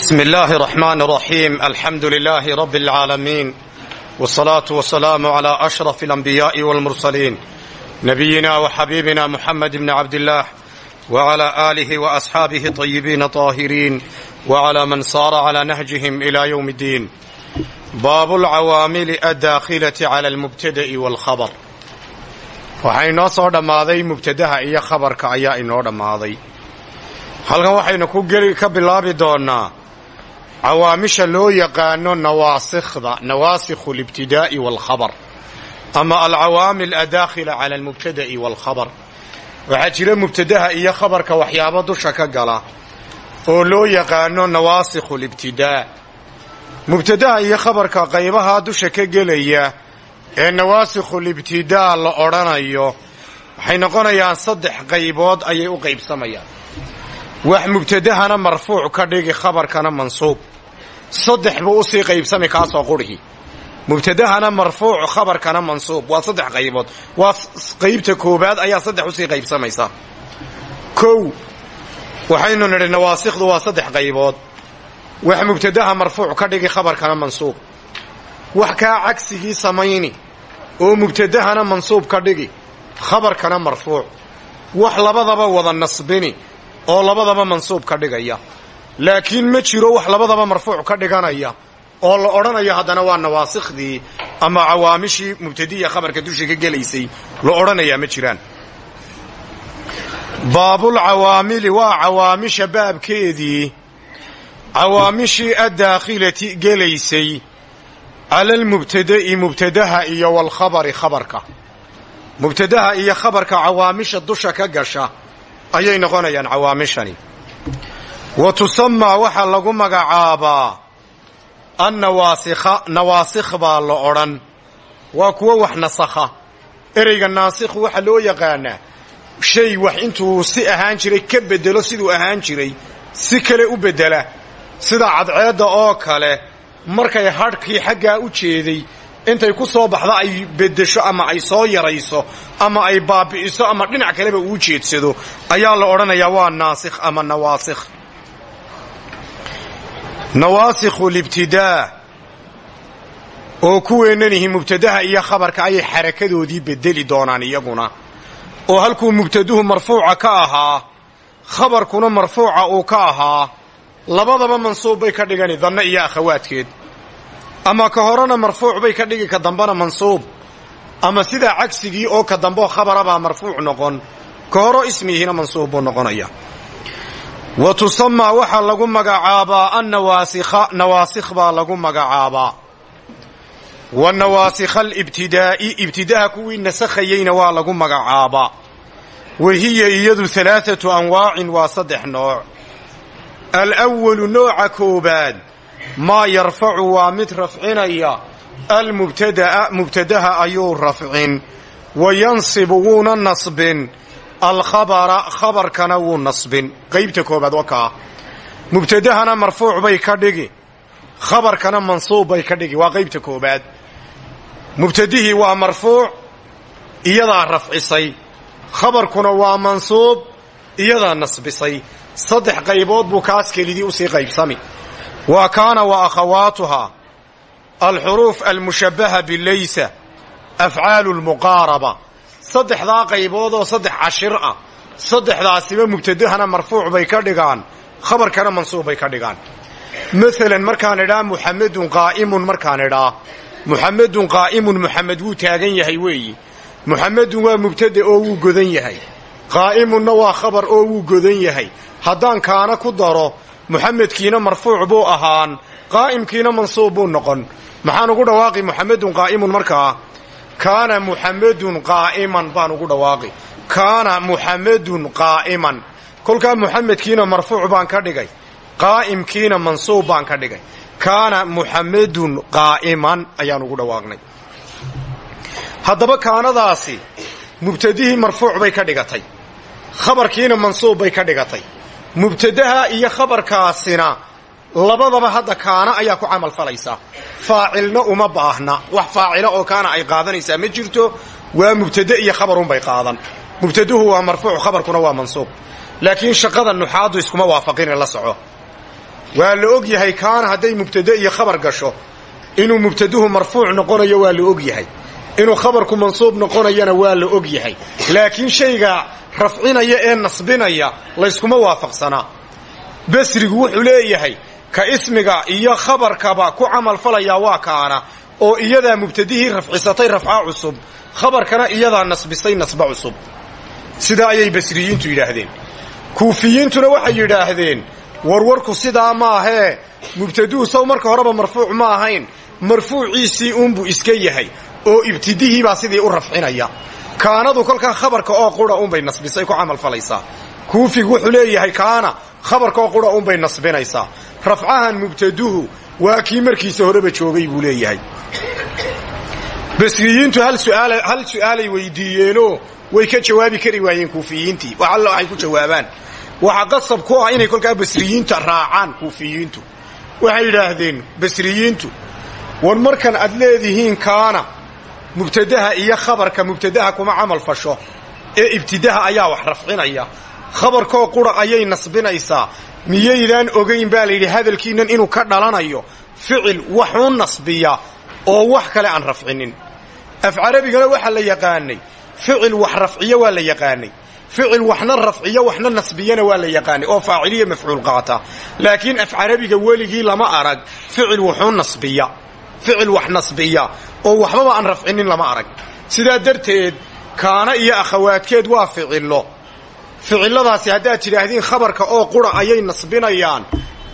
بسم الله الرحمن الرحيم الحمد لله رب العالمين والصلاة والسلام على أشرف الأنبياء والمرسلين نبينا وحبيبنا محمد بن عبد الله وعلى آله وأصحابه طيبين طاهرين وعلى من صار على نهجهم إلى يوم الدين باب العوامل الداخلة على المبتدأ والخبر waxaa inoo soo dhammaaday mubtadaha iyo khabarka ayaa inoo dhammaaday halkan waxaynu ku geli ka bilaabi doonnaa cawaamisha loo yaqaano nawaasikhda nawaasikhu libtidaa'i waalkhabar ama alcawaamil adaakhila cala almubtada'i waalkhabar waxaa jira mubtadaha iyo khabarka waxyaabo dusha ka gala oo loo yaqaano nawaasikhu libtidaa mubtadaha iyo khabarka qaybahaa dusha ka gelaya ee nawaasikhu libtidaa la odhanayo waxay noqonayaan saddex qaybood ayay u qaybsamayaan. Wax mubtadahana marfuuc ka dhigi khabarkana mansuub saddex buu u sii qaybsami kaasoo qurhi mubtadahana marfuuc khabarkana mansuub. Waa saddex qaybood. Waa qaybta koobaad ayaa saddex u sii qaybsamaysa. Kow waxaynu nidhi nawaasikhdu waa saddex qaybood. Wax mubtadaha marfuuc ka dhigi khabarkana mansuub. Wax kaa cagsigii samayni oo mubtadahana mansuub ka dhigi khabarkana marfuuc. Wax labadaba wada nasbini oo labadaba mansuub ka dhigaya laakiin ma jiro wax labadaba marfuuc ka dhiganaya. Oo la odhanayo haddana waa nawaasikhdii ama cawaamishii mubtadiya khabarka dusha ka gelaysay. La odhanayaa ma jiraan. Baabulcawaamili waa cawaamisha baabkeedii. Cawaamishii addaakhilati gelaysay cala almubtada'i mubtadaha iyo walkhabari khabarka. Mubtadaha iyo khabarka cawaamisha dusha ka gasha ayay noqonayaan cawaamishani wa tusamaa waxaa lagu magacaabaa annawaasikha nawaasikh baa la odhan. Waa kuwo wax nasakha. Ereyga naasikhu waxaa loo yaqaanaa shay wax intuu si ahaan jiray ka bedelo siduu ahaan jiray si kale u beddela. Sida cadceedda oo kale markay hadhkii xaggaa u jeeday intay ku soo baxdo ay beddesho ama ay soo yarayso ama ay baabi'iso ama dhinac kaleba uu jeedsado ayaa la odhanayaa waa naasikh ama nawaasikh nawaasikhu libtidaa oo kuweennanihi mubtadaha iyo khabarka ayay xarakadoodii bedeli doonaan iyaguna. Oo halkuu mubtaduhu marfuuca ka ahaa khabarkuna marfuuca uu ka ahaa labadaba mansuub bay ka dhigani danne iyo akhawaadkeed. Ama ka horena marfuuc bay ka dhigi ka dambena mansuub. Ama sidaa cagsigii oo ka dambeoo khabarabaa marfuuc noqon ka horo ismigiina mansuub buu noqonaya wa tusamaa waxaa lagu magacaabaa annawaasikha nawaasikh baa lagu magacaabaa wa nawaasikha alibtidaa'i ibtidaha kuwii nasakhayeyna waa lagu magacaabaa wa hiya iyadu alaaatu anwaacin waa saddex nooc. Alwalu nooca koobaad maa yarfacu waa mid rafcinaya almubtada'a mubtadaha ayuu rafcin. Wa yansibu wuuna nasbin alkhabara khabarkana wuu nasbin qaybta koobaad waa kaa mubtadahana marfuuc bay ka dhigi khabarkana mansuub bay ka dhigi waa qaybta koobaad mubtadihii waa marfuuc iyadaa rafcisay khabarkuna waa mansuub iyadaa nasbisay saddex qaybood buu kaas kelidii u sii qaybsami wa kaana wa akhawaatuhaa alxuruuf almushabbaha bilaysa afcaalu lmuqaaraba saddexdaa qaybood oo saddex cashir ah. Saddexdaasiba mubtadahana marfuuc bay ka dhigaan khabarkana mansuub bay ka dhigaan. Maalan markaan idhaa muxamedun qaa'imun markaan idhaa. Muxamedun qaa'imun muxamed wuu taagan yahay weeyi. Muxamedun waa mubtada oo wuu godan yahay. Qaa'imunna waa khabar oo wuu godan yahay. Haddaan kaana ku daro muxamedkiina marfuuc buu ahaan qaa'imkiina mansuub buu noqon. Maxaan ugu dhawaaqi muxamedun qaa'imun markaa kaana muxamedun qaa'iman baan ugu dhawaaqi. Kaana muxamedun qaa'iman. Kolkaa muxamedkiina marfuuc baan ka dhigay. Qaa'imkiina mansuub baan ka dhigay. Kaana muxamedun qaa'iman ayaan ugu dhawaaqnay. Haddaba kaanadaasi mubtadihii marfuuc bay ka dhigatay. Khabarkiina mansuub bay ka dhigatay. Mubtadaha iyo khabarkaasina labadaba hadda kaana ayaa ku camal falaysaa faacilna uma baahna. Wax faacila oo kaana ay qaadanaysaa ma jirto waa mubtade iyo khabarunbay qaadan. Mubtaduhu waa marfuuc khabarkuna waa mansuub. Laakiin shaqada nuxaadu iskuma waafaqine la soco. Waa la og yahay kaana hadday mubtade iyo khabar gasho inuu mubtaduhu marfuuc noqonayo waa la og yahay. Inuu khabarku mansuub noqonayana waa la og yahay. Laakiin shayga rafcinaya ee nasbinaya layskuma waafaqsanaa basrigu wuxuu leeyahay ka ismiga iyo khabarkaba ku camalfalayaa waa kaana oo iyadaa mubtadihii rafcisatay rafca cusub khabarkana iyadaa nasbisay nasba cusub. Sidaa ayay basriyiintu yidhaahdeen. Kuufiyiintuna waxay yidhaahdeen warwarku sidaa maahee mubtaduhu saw marka horeba marfuuc ma ahayn marfuuciisii uunbuu iska yahay oo ibtidihiibaa sidii u rafcinaya. Kaanadu kolkaa khabarka oo qura unbay nasbisay ku camalfalaysaa kuufigu wuxuu leeyahay kaana khabarka oo qura unbay nasbinaysaa. Rafcahan mubtaduhu waa kii markiisa horeba joogay buu leeyahay. Basriyiintu hal su'aalay weydiiyeenoo way ka jawaabi kari waayeen kuufiyiintii. Wax alla waxay ku jawaabaan. Waxa qasab ku ah inay kolkaa basriyiinta raacaan kuufiyiintu. Waxay yidhaahdeen basriyiintu war markan aad leedihiin kaana mubtadaha iyo khabarka mubtadaha kuma camal fasho. Ee ibtidaha ayaa wax rafcinaya khabarkoo qura ayay nasbinaysaa. Miyaydaan ogayn baa layidhi hadalkiinnan inuu ka dhalanayo ficil waxuu nasbiya oo wax kale aan rafcinin. Af carabigana waxaa la yaqaanay ficil wax rafciyo waa la yaqaanay. Ficil waxna rafciyo waxna nasbiyana waa la yaqaanay. Oo faaciliya mafcuul qaata. Laakiin af carabiga weligii lama arag ficil wuxuu nasbiya ficil wax nasbiya oo waxbaba aan rafcinin lama arag. Sidaa darteed kaana iyo akhawaadkeed waa ficillo ficilladaasi haddaad tidhaahdeen khabarka oo qura ayay nasbinayaan.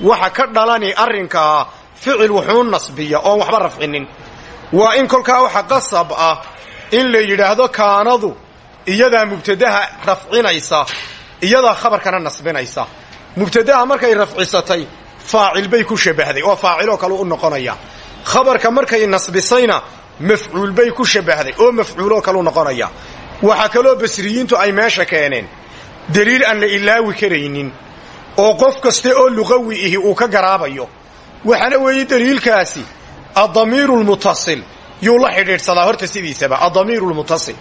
Waxa ka dhalani arrinkaa ficil wuxuu nasbiya oon waxba rafcinin. Waa in kolkaa waxa qasab ah in la yidhaahdo kaanadu iyadaa mubtadaha rafcinaysa iyadaa khabarkana nasbinaysa. Mubtadaha markay rafcisatay faacil bay ku shabbahday oo faaciloo kale u noqonaya. Khabarka markay nasbisayna mafcuul bay ku shabbahday oo mafcuuloo kaleu noqonaya. Waxaa kaloo basriyiintu ay meesha keeneen deliil aan la ilaawi karaynin oo qof kaste oo luqawi ihi uu ka garaabayo. Waxaana weeye deliilkaasi addamiiru lmutasil yuu la xidhiidhsadaa horta sidiisaba addamiiru lmutasil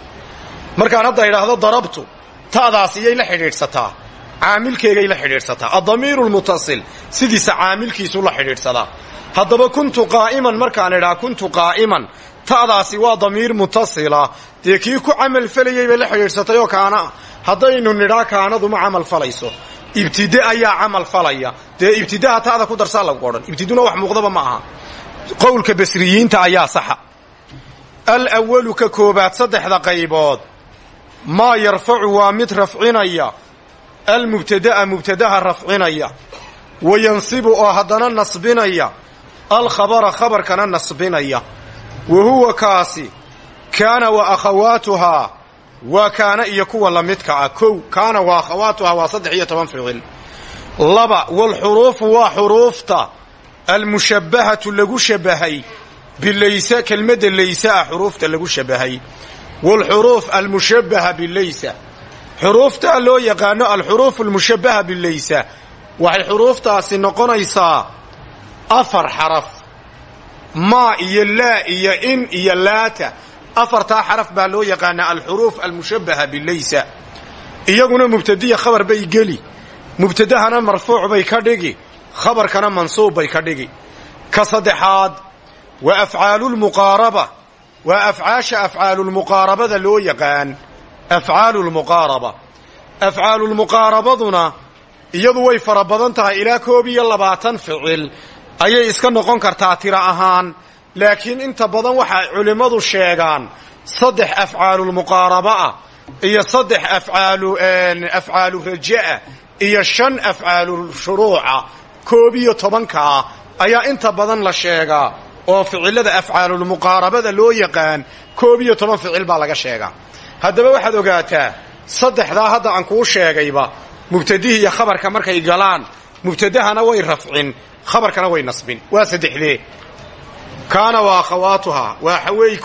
markaan hadda idhaahdo darabtu ta'daas iyay la xidhiidhsataa caamilkeegay la xidhiidhsataa. Addamiiru lmutasil sidiisa caamilkiisuu la xidhiidhsadaa. Haddaba kuntu qaa'iman markaan idhaa kuntu qaa'iman ta'daasi waa damiir mutasila. Dee kii ku camal falayay bay la xidhiidhsatay oo kaana haddaynu nidhaa kaanadu ma camal falayso. Ibtide ayaa camal falaya. Dee ibtidaha ta'da ku darsaa lagu odhan. Ibtiduna wax muuqdaba ma aha. Qowlka basriyiinta ayaa saxa. Alwalu ka koobaad saddexda qaybood. Maa yarfacu waa mid rafcinaya. Almubtada'a mubtadaha rafcinaya. Wa yansibu oo haddana nasbinaya. Alkhabara khabarkana nasbinaya. Wa huwa kaasi. Kaana wa akhawaatuhaa waa kaana iyo kuwa la midka ah. Kow kaana wa akhawaatuhaa waa saddex iyo toban ficil laba walxuruufu waa xuruufta almushabbahatu lagu shabahay bilaysa kelmadda laysa ah xuruufta lagu shabahay waalxuruuf almushabbaha bilaysa xuruuftaa loo yaqaano alxuruuf almushabbaha bilaysa waxay xuruuftaasi noqonaysaa afar xaraf. Maa iyo laa iyo in iyo laata afartaa xaraf baa loo yaqaanaa alxuruuf almushabbaha bilaysa. Iyaguna mubtadiya khabar bay geli. Mubtadahana marfuuc bay ka dhigi. Khabarkana mansuub bay ka dhigi. Ka saddexaad waa afcaalulmuqaaraba waa afcaasha afcaalulmuqaarabada loo yaqaan afcaalulmuqaaraba afcaalulmuqaarabaduna iyadu way fara badan tahay ilaa koob iyo labaatan ficil. Ayay iska noqon kartaa tiro ahaan laakiin inta badan waxay culimmadu sheegaan saddex afcaalulmuqaaraba ah iyo saddex afcaalu raja'a iyo shan afcaalu shuruuca koob iyo tobankaa ayaa inta badan la sheegaa oo ficilada afcaalulmuqaarabada loo yaqaan koob iyo toban ficil baa laga sheegaa. Haddaba waxaad ogaataa saddexdaa hadda aan kuu sheegayba mubtadihii iyo khabarka markay galaan mubtadahana way rafcin khabarkana way nasbin. Waa saddexdee kaana wa akhawaatuhaa waa xaweey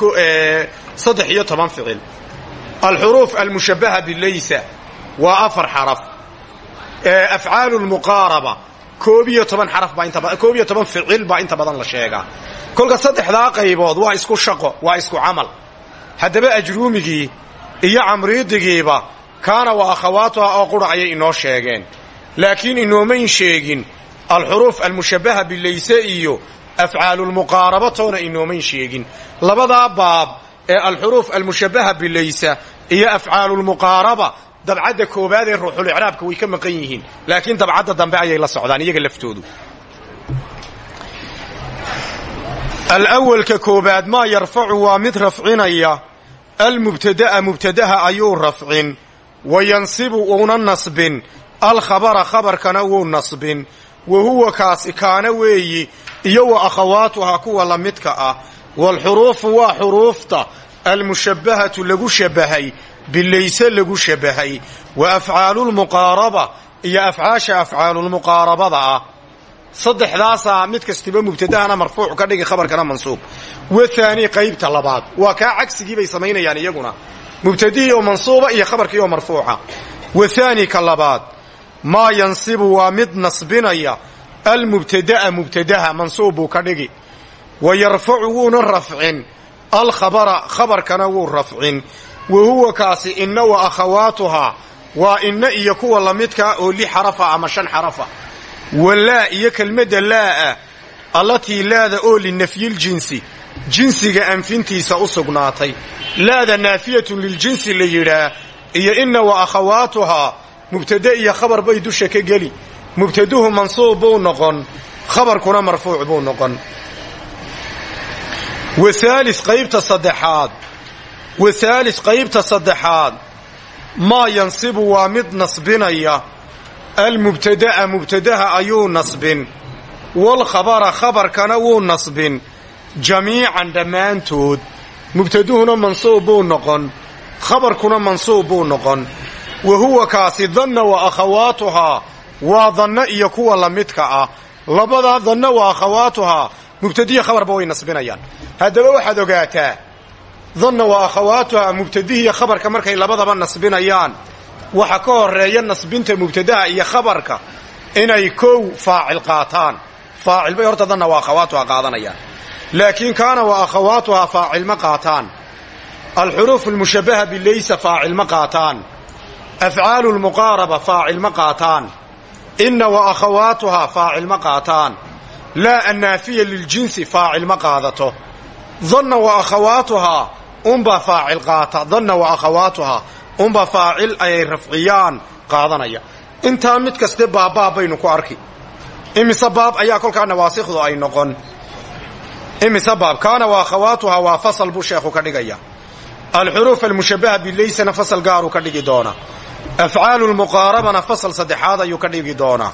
saddex iyo toban ficil alxuruuf almushabbaha bilaysa waa afar xaraf. Afcaalu lmuqaaraba koob iyo toban xaraf baa inta koob iyo toban ficil baa inta badan la sheegaa kolka saddexdaa qaybood waa isku shaqo waa isku camal. Haddaba ajruumigii iyo camriidigiiba kaana wa akhawaatuha oo qura ayay inoo sheegeen. Laakiin inoomayn sheegin alxuruuf almushabbaha bilayse iyo afcaalulmuqaaraba toona inoomayn sheegin labadaa baab ee alxuruuf almushabbaha bilaysa iyo afcaalulmuqaaraba dabcadda koobaad ee ruuxulicraabka way ka maqan yihiin laakiin dabcadda dambe ayay la socdaan iyaga laftoodu alawalka koobaad maa yarfacu waa mid rafcinaya almubtada'a mubtadaha ayuu rafcin wa yansibu uuna nasbin alkhabara khabarkana wuu nasbin wa huwa kaasi kaana weeyi iyo wa akhawaatuha kuwa la midka ah. Waalxuruufu waa xuruufta. Almushabbahatu lagu shabbahay bilayse lagu shabbahay. Wa afcaalulmuqaaraba iyo afcaasha afcaalulmuqaarabada ah. Saddexdaasaa mid kastiba mubtadahana marfuuc ka dhigi khabarkana mansuub. Wathaani qaybta labaad. Waa kaa cagsigii bay samaynayaan iyaguna. Mubtadihii oo mansuuba iyo khabarkii oo marfuuca. Wathaani ka labaad. Maa yansibu waa mid nasbinaya almubtada'a mubtadaha mansuub buu ka dhigi wa yarfacu wuuna rafcin alkhabara khabarkana wuu rafcin wa huwa kaasi inna wa akhawaatuhaa waa inna iyo kuwa lamidkaa oo li xarafa ama shan xarafa walaa iyo kelmadda laa'a allatii laada oo linafyiljinsi jinsiga anfintiisa u sugnaatay laada naafiyatun liljinsi la yidhaah iyo inna wa akhawaatuhaa mubtade iyo khabar bay dusha ka geli mubtaduhu mansuub buu noqon khabarkuna marfuuc buu noqon. Wahaali qaybta saddexaad wathaalis qaybta saddexaad maa yansibu waa mid nasbinaya almubtada'a mubtadaha ayuu nasbin walkhabara khabarkana wuu nasbin jamiican dhammaantood mubtaduhuna mansuub buu noqon khabarkuna mansuub buu noqon. Wa huwa kaasi danna wa akhawaatuhaa waa danno iyo kuwa la midka ah. Labadaa danna wa akhawaatuhaa mubtadihi khabarba way nasbinayaan. Haddaba waxaad ogaataa danna wa akhawaatuhaa mubtadihiiyo khabarka markay labadaba nasbinayaan. Waxa ka horreeya nasbinta mubtadaha iyo khabarka inay kow faacil qaataan. Faacil bay horta danna wa akhawaatuhaa qaadanayaan. Laakiin kaana wa akhawaatuhaa faacil ma qaataan. Alxuruuf almushabbaha bilaysa faacil ma qaataan. Afcaalu lmuqaaraba faacil ma qaataan inna wa akhawaatuhaa faacil ma qaataan. Laa annaafiya liljinsi faacil ma qaadato. Danna wa akhawaatuhaa unbaa faacil qaata. Danna wa akhawaatuhaa unbaa faacil ayay rafciyaan qaadanaya. Intaa mid kaste baabbaab baynu ku arki. Imise baab ayaa kolkaa nawaasikdu ay noqon. Imise baab kaana wa akhawaatuhaa waa fasal buu sheekhu ka dhigaya. Alxuruuf almushabbaha bilaysana fasal gaaruu ka dhigi doonaa afcaalu lmuqaarabana fasal saddexaad ayuu ka dhigi doonaa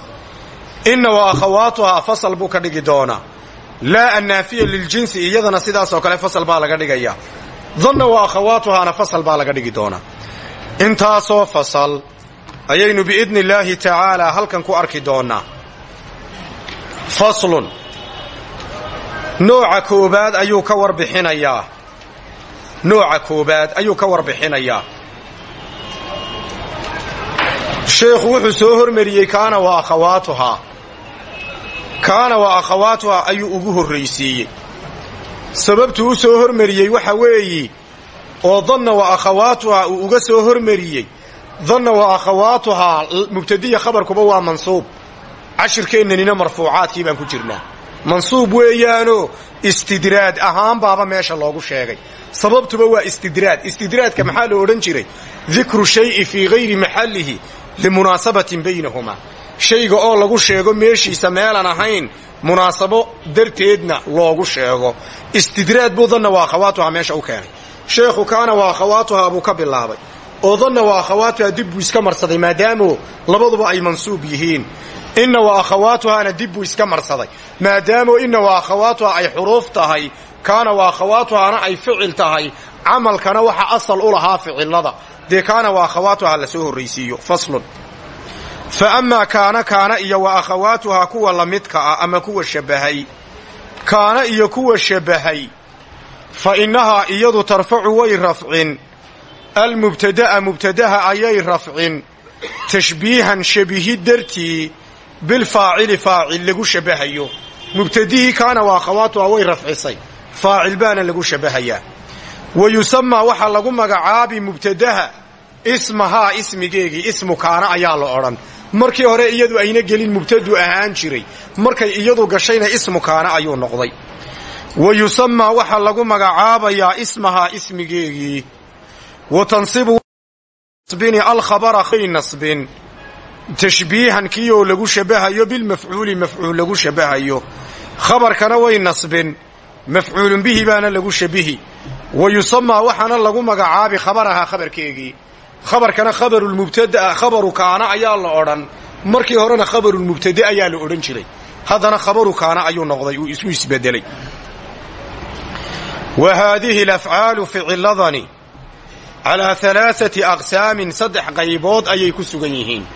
inna wa akhawaatuhaa fasal buu ka dhigi doonaa laa annaafiya liljinsi iyadana sidaasoo kale fasal baa laga dhigaya danna wa akhawaatuhaana fasal baa laga dhigi doonaa intaasoo fasal ayaynu biidni illaahi tacaalaa halkan ku arki doonnaa faslun nooca koobaad ayuu ka warbixinayaa nooca koobaad ayuu ka warbixinayaa sheekhu wuxuu soo hormariyey kaana wa akhawaatuhaa. Kaana wa akhawaatuhaa ayuu ugu horraysiiyey. Sababtuu u soo hormariyey waxa weeyi oo danna wa akhawaatuhaa uu uga soo hormariyey. Danna wa akhawaatuhaa mubtadiya khabarkuba waa mansuub. Cashirkeennanina marfuucaadkii baan ku jirnaa. Mansuub weeyaanoo istidraad ahaan baaba meesha loogu sheegay. Sababtuba waa istidraad. Istidraadka maxaa la odhan jiray? Dikru shayi fii hayri maxallihi limunaasabatin baynahumaa shayga oo lagu sheego meeshiisa meelan ahayn munaasabo darteedna loogu sheego. Istidraad buu danna wa akhawaatuhaa meesha u keenay. Sheekhu kaana wa akhawaatuhaa buu ka bilaabay. Oo danna wa akhawaatuhaa dib iska marsaday maadaamu labaduba ay mansuub yihiin. Inna wa akhawaatuhaana dib iska marsaday. Maadaamu inna wa akhawaatuhaa ay xuruuf tahay kaana wa akhawaatuhaana ay ficil tahay. Camalkana waxa asal u lahaa ficilada dee kaana wa akhawaatuhaa la soo horraysiiyo faslun. Fa amaa kaana kaana iyo wa akhawaatuhaa kuwa la midka ah ama kuwa shabbahay kaana iyo kuwa shabbahay fa innahaa iyadu tarfacu way rafcin. Almubtada'a mubtadaha ayay rafcin. Tashbiihan shabihi dartii bilfaacili faacil lagu shabbahayo mubtadihii kaana wa akhawaatuhaa way rafcisay. Faacil baana lagu shabbahayaa wa yusamaa waxaa lagu magacaabi mubtadaha ismahaa ismigeegii ismu kaana ayaa la odhan markii hore iyadu ayna gelin mubtadu ahaan jiray markay iyadu gashayna ismu kaana ayuu noqday wa yusamaa waxaa lagu magacaabayaa ismahaa ismigeegii wa tansibu nasbini alkhabara ay nasbin tashbiihan kiioo lagu shabahayo bilmafcuuli mafcuul lagu shabahayo khabarkana way nasbin mafcuulun bihi baana lagu shabihi wa yusamaa waxaana lagu magacaabi khabarahaa khabarkeegii khabarkana khabarulmubtadaa khabaru kaana ayaa la odhan markii horena khabarulmubtade ayaa la odhan jiray haddana khabaru kaana ayuu noqday uu isu isbedelay wa haadihi alafcaalu ficiladani calaa alaaati aqsaamin saddex qaybood ayay ku sugan yihiin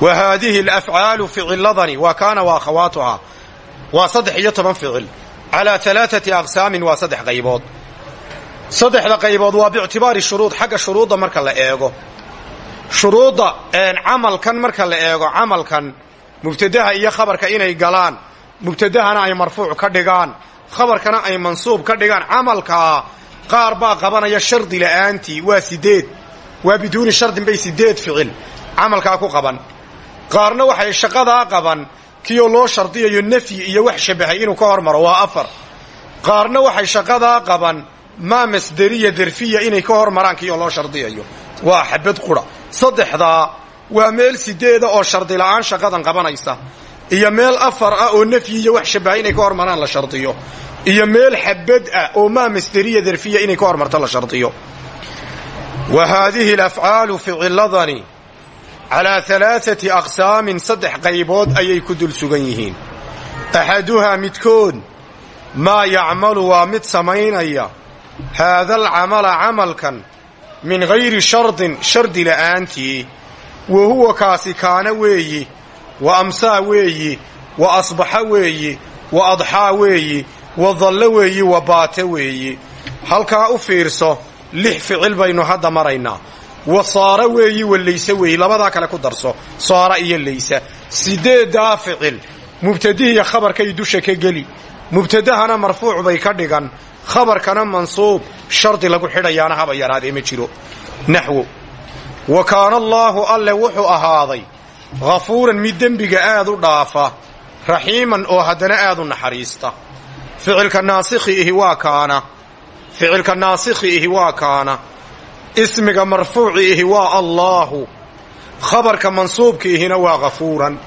wa haadihi alafcaalu ficiladani waa kaana wa akhawaatuhaa waa saddex iyo toban ficil calaa alaaati aqsaamin waa saddex qaybood saddexda qaybood waa biictibaari shuruud xagga shuruudda marka la eego. Shuruudda camalkan marka la eego camalkan mubtadaha iyo khabarka inay galaan mubtadahana ay marfuuc ka dhigaan khabarkana ay mansuub ka dhigaan. Camalkaa qaar baa qabanaya shardi la'aantii waa sideed. Waa biduuni shardin bay sideed ficil camalkaa ku qaban. Qaarna waxay shaqadaa qaban kiyoo loo shardiyayo nafyi iyo wax shabahay inuu ka hormaro waa afar. Qaarna waxay shaqadaa qaban maa masderiya derfiya inay ka hormaraan kiyoo loo shardiyayo. Waa xabad qura. Saddexdaa waa meel sideeda oo shardi la'aan shaqadan qabanaysa. Iyo meel afar ah oo nafyi iyo wax shabaha inay ka hormaraan la shardiyo. Iyo meel xabad ah oo maa masderiya derfiya inay ka hormarto la shardiyo. Wa haadihi alafcaalu ficiladani calaa alaaati aqsaamin saddex qaybood ayay ku dul sugan yihiin. Axaduhaa midkood maa yacmalu waa mid samaynaya haada alcamala camalkan min hayri shardin shardi la'aantii wa huwa kaasi kaana weeyi wa amsaa weeyi wa asbaxa weeyi wa adxaa weeyi wa dallo weeyi wa baate weeyi halkaa u fiirso lix ficil baynu hadda maraynaa wa saara weeyi wa layse weeyi labadaa kale ku darso saara iyo laysa sideeddaa ficil mubtadihiya khabarkay dusha ka geli mubtadahana marfuuc bay ka dhigan khabarkana mansuub shardi lagu xidhayaana haba yaraadee ma jiro. Naxwo wa kaana allaahu alle wuxuu ahaaday ghafuuran mid dembiga aad u dhaafa raxiiman oo haddana aad u naxariista. Ficilka naasikhi ihi waa kaana ficilka naasikhi ihi waa kaana ismiga marfuuci ihi waa allaahu khabarka mansuubka ihina waa ghafuuran.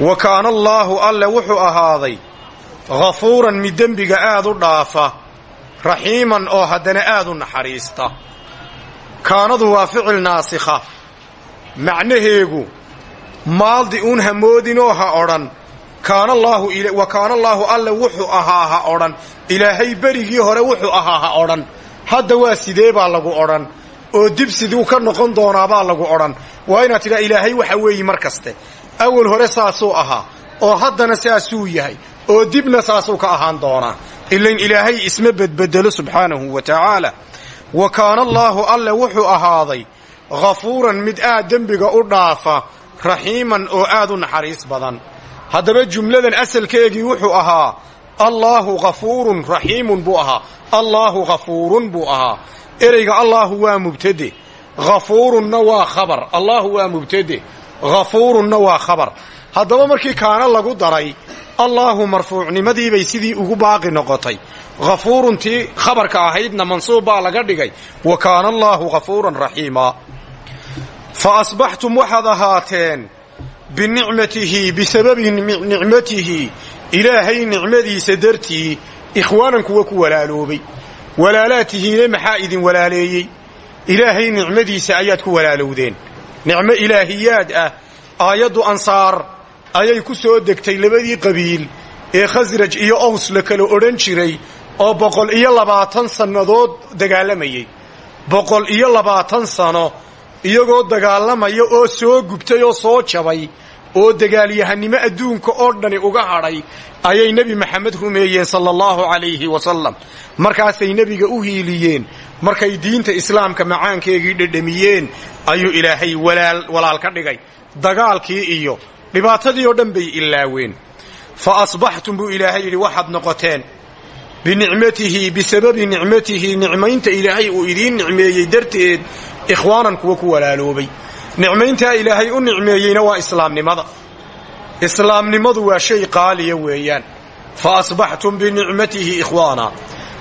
Wa kaana allaahu alle wuxuu ahaaday ghafuuran mid dembiga aad u dhaafa raxiiman oo haddana aad u naxariista. Kaanadu waa ficil naasikha. Macnaheegu maaldi uun hamoodinoo ha odhan. Wa kaana allaahu alle wuxuu ahaa ha odhan. Ilaahay berigii hore wuxuu ahaa ha odhan. Hadda waa sidee baa lagu odhan? Oo dib siduu ka noqon doonaabaa lagu odhan. Waa inaad tidhaa ilaahay waxa weeyi mar kaste. Awal hore saasuu ahaa. Oo haddana saasuu yahay oo dibna saasuu ka ahaan doonaa ilain ilaahay isma bedbedelo subxaanahu wa tacaala. Wa kaana allaahu alle wuxuu ahaaday ghafuuran mid aad dembiga u dhaafa raxiiman oo aad u naxariis badan. Haddaba jumladan asalkeegii wuxuu ahaa allaahu ghafuurun raxiimun buu ahaa. Allaahu ghafuurun buu ahaa. Ereyga allaahu waa mubtade. Ghafuurunna waa khabar. Allaahu waa mubtade. Ghafuurunna waa khabar. Haddaba markii kaana lagu daray allaahu marfuucnimadiibay sidii ugu baaqi noqotay. Ghafuuruntii khabarka ahaydna mansuub baa laga dhigay. Wa kaana allaahu ghafuuran raxiima fa asbaxtum waxaad ahaateen binicmatihi bisababi nicmatihi ilaahay nicmadiisa dartii ikhwaanan kuwa ku walaaloobay. Walaalaatihiine maxaa idin walaaleeyey? Ilaahay nicmadiisa ayaad ku walaalowdeen nicmo ilaahiyaad ah aayaddu ansaar ayay ku soo degtay labadii qabiil ee khasraj iyo ows la kala odhan jiray oo boqol iyo labaatan sannadood dagaalamayey boqol iyo labaatan sano iyagoo dagaalamaya oo soo gubtay oo soo jabay oo dagaalyahanimo adduunka oo dhani uga hadhay ayay nebi maxamed rumeeyeen sala allahu calayhi wasalam markaasay nebiga u hiiliyeen markay diinta islaamka macaankeegii dhedhamiyeen ayuu ilaahay walaal ka dhigay. Dagaalkii iyo dhibaatadii oo dhan bay ilaaween fa asbaxtum buu ilaahay yidhi waxaad noqoteen. Binicmatihi bisababi nicmatihi nicmaynta ilaahay uu idiin nicmeeyey darteed ikhwaanan kuwa ku walaaloobay. Nicmayntaa ilaahay u nicmeeyeyna waa islaamnimada. Islaamnimadu waa shay qaaliya weeyaan. Fa asbaxtum binicmatihi ikhwaana.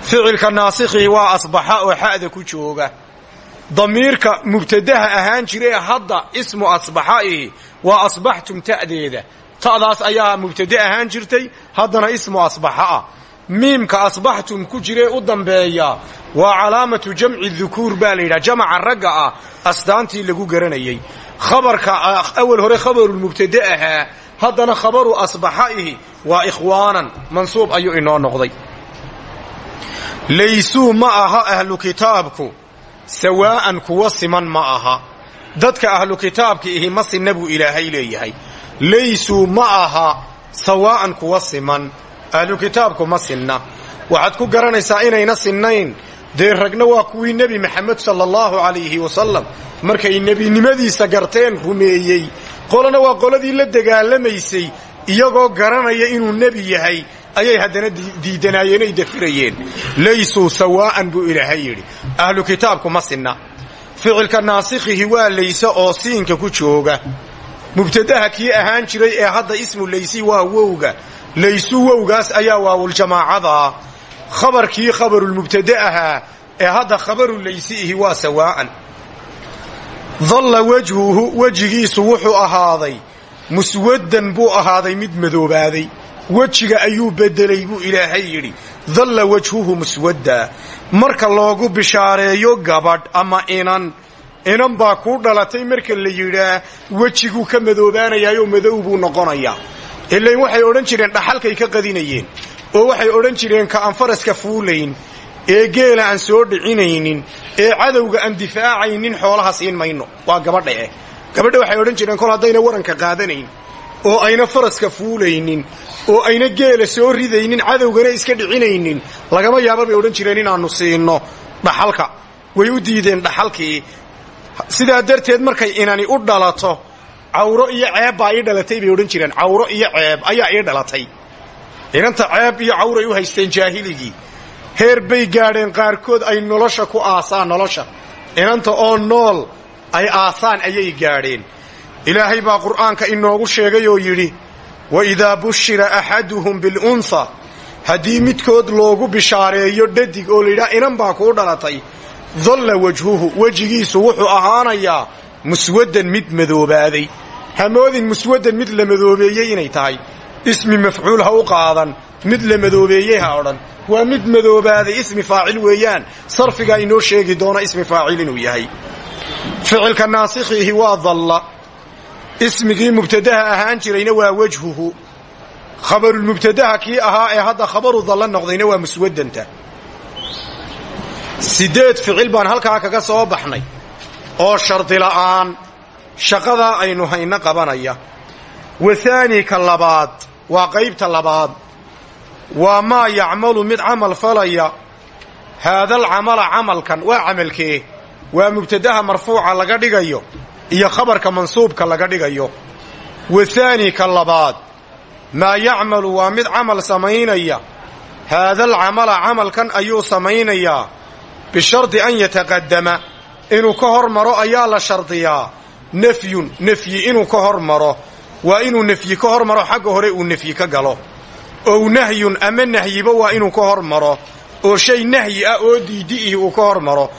Ficilka naasikhihi waa asbaxa oo xa'da ku jooga. Damiirka mubtadaha ahaan jirae hadda ismu asbaxaihi waa asbaxtum ta'deeda. Ta'daas ayaa mubtade ahaan jirtay haddana ismu asbaxa ah. Miimka asbaxtum ku jiree u dambeeya waa calaamatu jamci dukuur baa la yidhaha jamaca ragga ah astaantii lagu garanayey khabarka awal hore khabarulmubtade ahaa haddana khabaru asbaxaihi waa ikhwaanan mansuub ayuu inoo noqday. Laysuu ma aha ahlu kitaabku sawaa'an kuwa siman ma aha dadka ahlu kitaabka ihi ma sinna buu ilaahay leeyahay. Laysuu ma aha sawaa'an kuwa siman. Ahlu kitaabku ma sinna. Waxaad ku garanaysaa inayna sinnayn. Dee ragna waa kuwii nebi maxamed sala allahu calayhi wasalam markay nebinimadiisa garteen rumeeyey. Qolana waa qoladii la dagaalamaysay. Iyagoo garanaya inuu nebi yahay. Ayay haddana diidanaayeen ay dafirayeen. Laysuu sawaa'an buu ilaahay yidhi. Ahlu kitaabku ma sinna ficilka naasikhihi waa layse oo siinka ku jooga. Mubtadaha kii ahaan jiray ee hadda ismu laysi waa wowga. Laysu wowgaas ayaa waawuljamaacadaa khabarkii khabarulmubtade ahaa ee hadda khabaru laysiihi waa sawaa'an dalla wajhuhu wejigiisu wuxuu ahaaday. Muswaddan buu ahaaday mid madoobaaday. Wejiga ayuu beddelay buu ilaahay yidhi dalla wajhuhu muswaddaa marka loogu bishaareeyo gabadh ama inan inan baa kuu dhalatay marka la yidhaa wejiguu ka madoobaanayaayoo madow buu noqonayaa. Ilayn waxay odhan jireen dhaxalkay ka qadinayeen oo waxay odhan jireen ka aan faraska fuulayn ee geela aan soo dhicinaynin ee cadowga aan difaacaynin xoolaha siin mayno. Waa gabadha eh. Gabadha waxay odhan jireen kol haddayna waranka qaadanayn oo ayna faraska fuulaynin oo ayna geela soo ridaynin cadowgana iska dhicinaynin lagama yaaba bay odhan jireen inaannu siinno dhaxalka. Way u diideen dhaxalkii. Sidaa darteed markay inani u dhalato cawro iyo ceeb baa ii dhalatay bay odhan jireen. Cawro iyo ceeb ayaa ii dhalatay. Inanta ceeb iyo cawray u haysteen jaahiligii heer bay gaadheen qaarkood ay nolosha ku aasaan nolosha. Inanta oo nool ay aasaan ayay gaadheen ilaahay baa qur'aanka inoogu sheegay oo yidhi wa idaa bushira axaduhum bilunha haddii midkood loogu bishaareeyo dhadig oo layidhaha inan baa kuu dhalatay dalla wajhuhu wejigiisu wuxuu ahaanayaa muswaddan mid madoobaaday. Hamoodin muswaddan mid la madoobeeyey inay tahay. Ismi mafcuul ha u qaadan mid la madoobeeyey ha odhan. Waa mid madoobaaday ismi faacil weeyaan. Sarfigaa inoo sheegi doona ismi faacil inuu yahay. Ficilka ismigii mubtadaha ahaan jirayna waa wajhuhu. Khabarulmubtadaha kii ahaa ee hadda khabaru dalla noqdayna waa muswaddanta. Siddeed ficil baan halkaa kaga soo baxnay oo shardila'aan shaqadaa aynu hayno qabanaya. Wathaani ka labaad waa qaybta labaad. Waa maa yacmalu mid camal falaya. Haadal camala camalkan waa camalkee? Waa mubtadaha marfuuca laga dhigayo iyo khabarka mansuubka laga dhigayo. Wathaani ka labaad maa yacmalu waa mid camal samaynaya. Haadal camala camalkan ayuu samaynayaa bishardi an yataqadama inuu ka hor maro ayaa la shardiyaa. Nafyun nafyi inuu ka hor maro waa inuu nafyi ka hor maro xagga hore uu nafyi ka galo. Ow nahyun ama nahyiba waa inuu ka hor maro oo shay nahyi ah oo diidi'ihi uu ka hor maro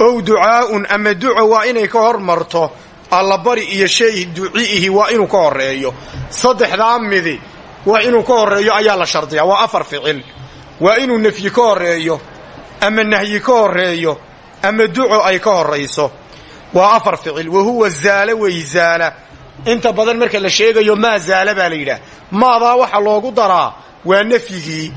ow ducaa'un ama duco waa inay ka hor marto allabari iyo shay duci'ihi waa inuu ka horreeyo. Saddexdaa midi waa inuu ka horreeyo ayaa la shardiyaa. Waa afar ficil. Waa inuu nafyi ka horreeyo ama nahyi ka horreeyo ama duco ay ka horrayso waa afar ficil. Wa huwa zaala wey zaala. Inta badan marka la sheegayo maa zaala baa la yidhaah. Maadaa waxa loogu daraa waa nafyigii.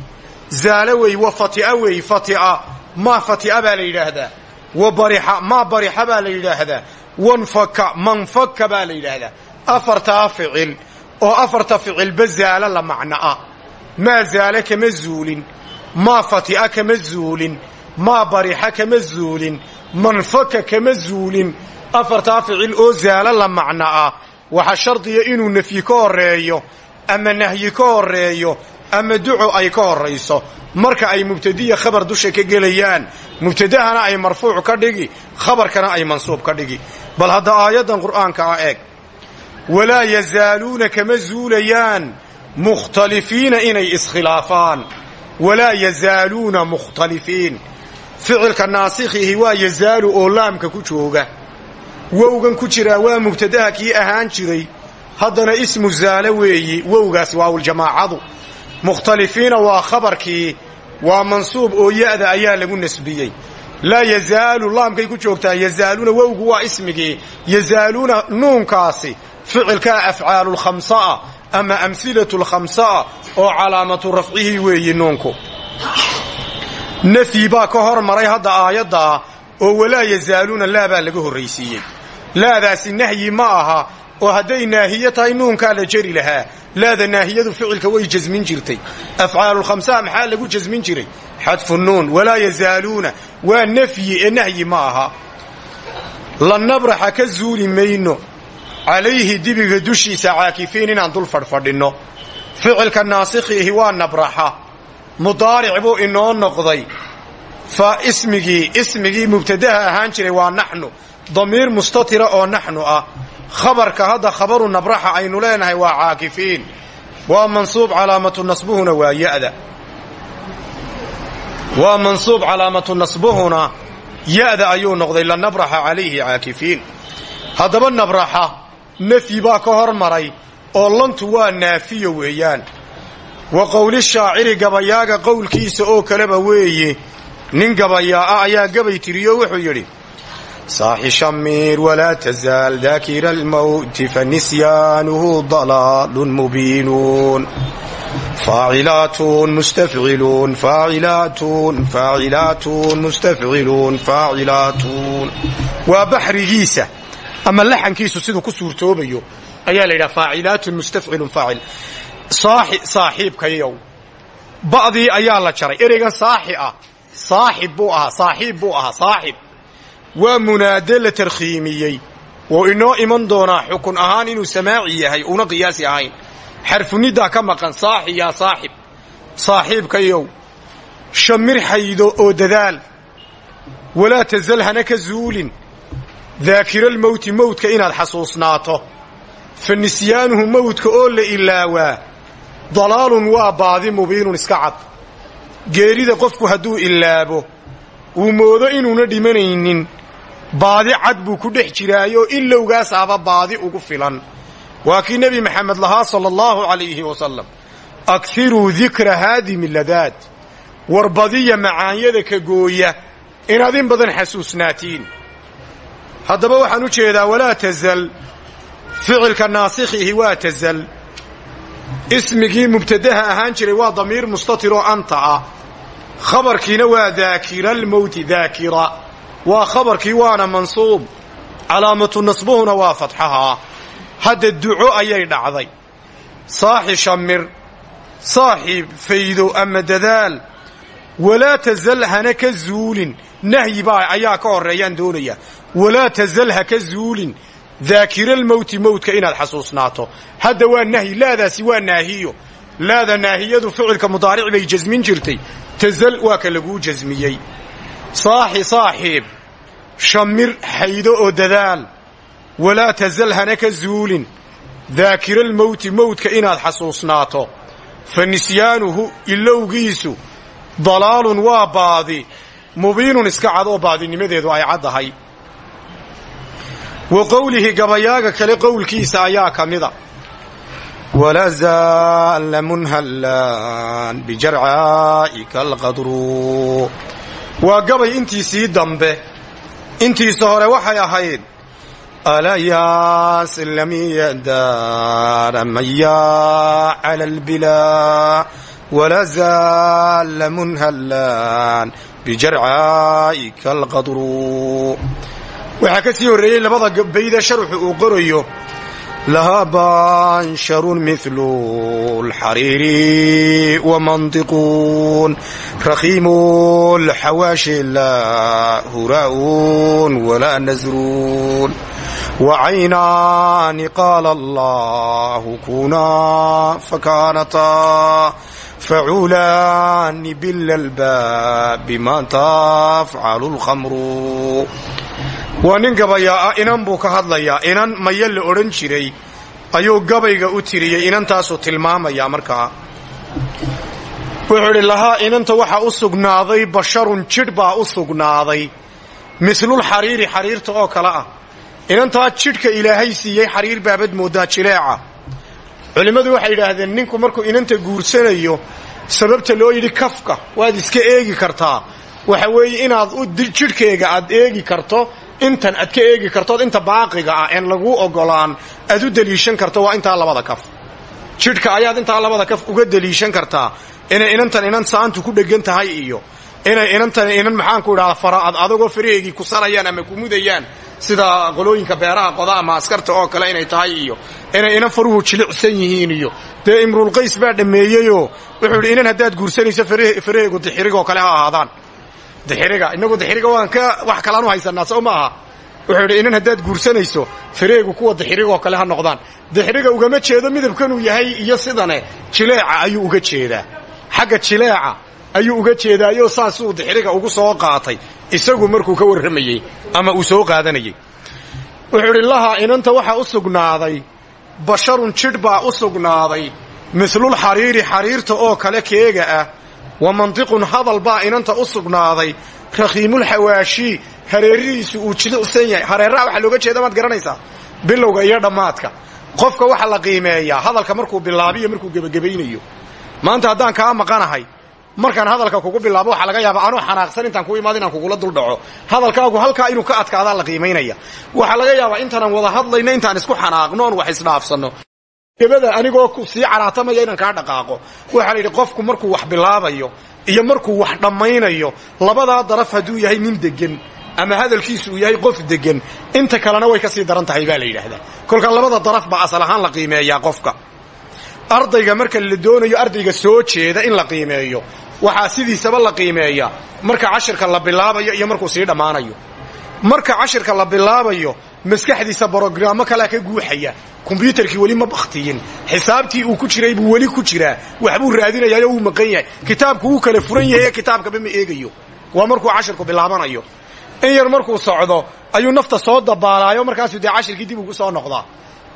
Zaala wey wa fatia wey fatia. Maa fatia baa la yidhaahdaa. Wa barixa maa barixa baa la yidhaahdaa wanfaka manfaka baa la yidhaahdaa. Afartaa ficil oo afarta ficilba zaala la macnoa maa zaala kama zuulin maa fatia kama zuulin maa barixa kama zuulin manfaka kama zuulin. Afartaa ficil oo zaala la macnoa waxaa shardiya inuu nafyi ka horreeyo ama nahyi ka horreeyo ama duco ay ka horrayso marka ay mubtadiya khabar dusha ka gelayaan mubtadahana ay marfuuc ka dhigi khabarkana ay mansuub ka dhigi. Bal hadda aayaddan qur'aanka ah eeg. Walaa yazaaluuna kama zuulayaan mukhtalifiina inay iskhilaafaan. Walaa yazaaluuna mukhtalifiin ficilka naasikhihi waa yazaalu oo laamka ku jooga. Wowgan ku jiraa waa mubtadaha kii ahaan jiray. Haddana ismu zaale weeyi wowgaas waawuljamaacadu mukhtalifiina waa khabarkii waa mansuub oo ya'da ayaa lagu nasbiyey. Laa yazaalu laamkay ku joogtaa yazaaluuna wowgu waa ismigii yazaaluuna nuunkaasi ficilkaa afcaalulkhamsa'a ama amhilatulkhamsa'a oo calaamatu rafcihii weeyi nuunku. Nafyi baa ka hor maray hadda aayaddaa oo walaa yazaaluuna laabaa laga horraysiiyey. Laadaasi nahyi ma aha oo hadday naahiye tahay nuunkaa la jeri lahaa laada naahiyadu ficilka way jasmin jirtay. Afcaalulkhamsaha maxaa lagu jasmin jiray? Xadfu nuun walaa yazaaluuna waa nafyi ee nahyi ma aha. La nabraxa ka zuuli mayno calayhi dibiga dushiisa caakifiin inaan dul fadhfadhinno ficilka naasikhiihi waa nabraxa. Mudaaric buu inoo noqday. Fa ismigii ismigii mubtadaha ahaan jiray waa naxnu. Damiir mustatira oo naxnu ah khabarka hadda khabaru nabraxa aynu leenahay waa caakifiin. Waa mansuub calaamatu nasbuhuna waa ya'da. Waa mansuub calaamatu nasbuhuna ya'da ayuu noqday la nabraxa calayhi caakifiin. Haddaba nabraxa nafyi baa ka hor maray oo lantu waa naafiyo weeyaan. Wa qowli shaaciri gabayaaga qowlkiisa oo kaleba weeye nin gabayaa ah ayaa gabay tiriyo wuxuu yidhi saaxi shamiir walaa tazaal daakira almawti fanisyanuhu dalaalun mubiinuun faacilaatun mustafciluun faacilaatun faacilaatun mustafciluun faacilaatun waa baxrigiisa ama laxankiisu siduu ku suurtoobayo ayaa la yidhaha faacilaatun mustafcilun faacil saaxiibkayow ba'dii ayaa la jaray ereygan saaxi ah saaxib buu ahaa saaxiib buu ahaa saaxib waa munaade la tarkhiimiyey. Wou inoo iman doonaa xukun ahaan inuu samaaci yahay una qiyaasi ahayn. Xarfuniddaa ka maqan saaxi yaa saaxib. Saaxiibkayow shamir xaydo oo dadaal. Walaa tasal hana ka zuulin. Daakiralmowti mowdka inaad xasuusnaato. Fa nisyaanuhu mowdka oo la ilaawaa. Dalaalun waa baadi mubiinun iska cad. Geerida qofku hadduu ilaabo uu moodo inuuna dhimanaynin baadi cad buu ku dhex jiraayoo ilowgaasaaba baadi ugu filan. Waa kii nebi maxamed lahaa sala allahu calayhi wasalam akhiruu dikra haadimi ladaad. War badiya macaanyada ka gooya inaad in badan xasuusnaatiin. Haddaba waxaan u jeedaa walaa tasal ficilka naasikhihi waa tasal ismigii mubtadaha ahaan jiray waa damiir mustatiroo anta ah. Khabarkiina waa daakiralmowti daakira waa khabarkii waana mansuub. Calaamatu nasbuhuna waa fatxahaa hadda duco ayay dhacday. Saaxi shamir saaxiib faydo ama dadaal. Walaa tasal hana ka zuulin. Nahyi baa ayaa ka horreeyaan doonaya. Walaa tasal ha ka zuulin. Daakiralmowti mowdka inaad xasuusnaato. Hadda waa nahyi laadaasi waa naahiyo. Laada naahiyadu ficilka mudaaric bay jasmin jirtay. Tasal waa ka laguu jasmiyey. Saaxi saaxiib shamir xaydo oo dadaal. Walaa tasal hana ka zuulin. Daakiralmowti mowdka inaad xasuusnaato. Fa nisyaanuhu ilowgiisu dalaalun waa baadi. Mubiinun iska cad oo baadinimadeedu ay caddahay wa qowlihi gabayaaga kale qowlkiisa ayaa ka mida. Wla zaala munhallan bijarcaa'ika alqadru. Waa gabay intiisii dambe intiisa hore waxay ahayd alayaas lam yadaara mayaa cala albilaa wala zaala munhallan bijarcaa'ika alqadru. Waxaa ka sii horreeyey labada bayda sharxu uu qorayo lahaa bansharun milu lxariiri wamandiquun rakhiimu lxawaashi laa huraa'un walaa nasruun wacaynaani qaala allahu kunaa fakaanataa facuulaani bilalbaabi ma tafcalu lkhamru waa nin gabayaa ah inan buu ka hadlayaa inan maya la odhan jiray ayuu gabayga u tiriyey inantaasuu tilmaamayaa markaa wuxuu idhi lahaa inanta waxaa u sugnaaday basharun jidh baa u sugnaaday mislul xariiri xariirta oo kale ah inantaa jidhka ilaahay siiyey xariir baabad mooddaa jileeca culimmadu waxay yidhaahdeen ninku markuu inanta guursanayo sababta loo yidhi kafka waad iska eegi kartaa. Waxa weeye inaad jidhkeega aad eegi karto intan aad ka eegi kartood inta baaqiga ah een laguu ogolaan aad u deliishan karto waa intaa labada kaf. Jidhka ayaad intaa labada kaf uga deliishan kartaa. Inay inantan inan saantu ku dhegan tahay iyo inay inantan inan maxaanku idhahda faraad adagoo faraheegii kusanayaan ama kumudayaan sida qolooyinka beeraha qoda ama askarta oo kale inay tahay iyo inay inan faruhu jilicsan yihiin iyo dee imrulqays baa dhammeeyeyoo wuxuu idhi inan haddaad guursanayso faraheegu dixirigoo kale ha ahaadaan. Dixiriga? Inagu dixiriga waan ka wax kalaanu haysanaa soo ma aha. Wuxuu idhi inan haddaad guursanayso fareegu kuwa dixirigoo kale ha noqdaan. Dixiriga ugama jeedo midabkanuu yahay iyo sidane jileeca ayuu uga jeedaa. Xagga jileeca ayuu uga jeedaayo saasuu dixiriga ugu soo qaatay. Isagu markuu ka warramayey ama uu soo qaadanayey. Wuxuu idhi lahaa inanta waxaa u sugnaaday basharun jidh baa u sugnaaday mislul xariiri xariirta oo kale keega ah wa mantiqun hadal baa inanta u sugnaaday rakhiimulxawaashii hareerihiisu uu jilicsan yahay. Hareeraha waxaa looga jeeda maad garanaysaa? Bilowga iyo dhammaadka. Qofka waxa la qiimeeyaa hadalka markuu bilaabiyo markuu gebagabaynayo maanta haddaan kaa maqanahay markaan hadalka kugu bilaabo waxaa laga yaabaa anuu xanaaqsan intaan ku imaado inaan kugula duldhaco hadalkaagu halkaa inuu ka adkaadaa la qiimaynaya waxaa laga yaabaa intaanaan wada hadlayno intaan isku xanaaqno wax isdhaafsanno. Gebada anigoo sii caraatamaya inaan kaa dhaqaaqo. Waxaa la yidhi qofku markuu wax bilaabayo iyo markuu wax dhammaynayo labadaa daraf hadduu yahay nin degan ama hadalkiisu uu yahay qof degan inta kalena way ka sii daran tahay baa la yidhaahdaa. Kolka labada daraf baa asal ahaan la qiimeeyaa qofka. Ardayga marka la doonayo ardayga soo jeeda in la qiimeeyo waxaa sidiisaba la qiimeeyaa marka cashirka la bilaabayo iyo markuu sii dhammaanayo. Marka cashirka la bilaabayo maskaxdiisa brogrammo kalea ka guuxaya. Kombyuutarkii weli ma bakhtiyin. Xisaabtii uu ku jiray buu weli ku jiraa. Waxbuu raadinayaayoo wuu maqan yahay. Kitaabku wuu kala furan yahay kitaabkaba ma eegayo. Waa markuu cashirku bilaabanayo. In yar markuu socdo ayuu nafta soo dabaalaayo markaasuu dee cashirkii dib ugu soo noqdaa.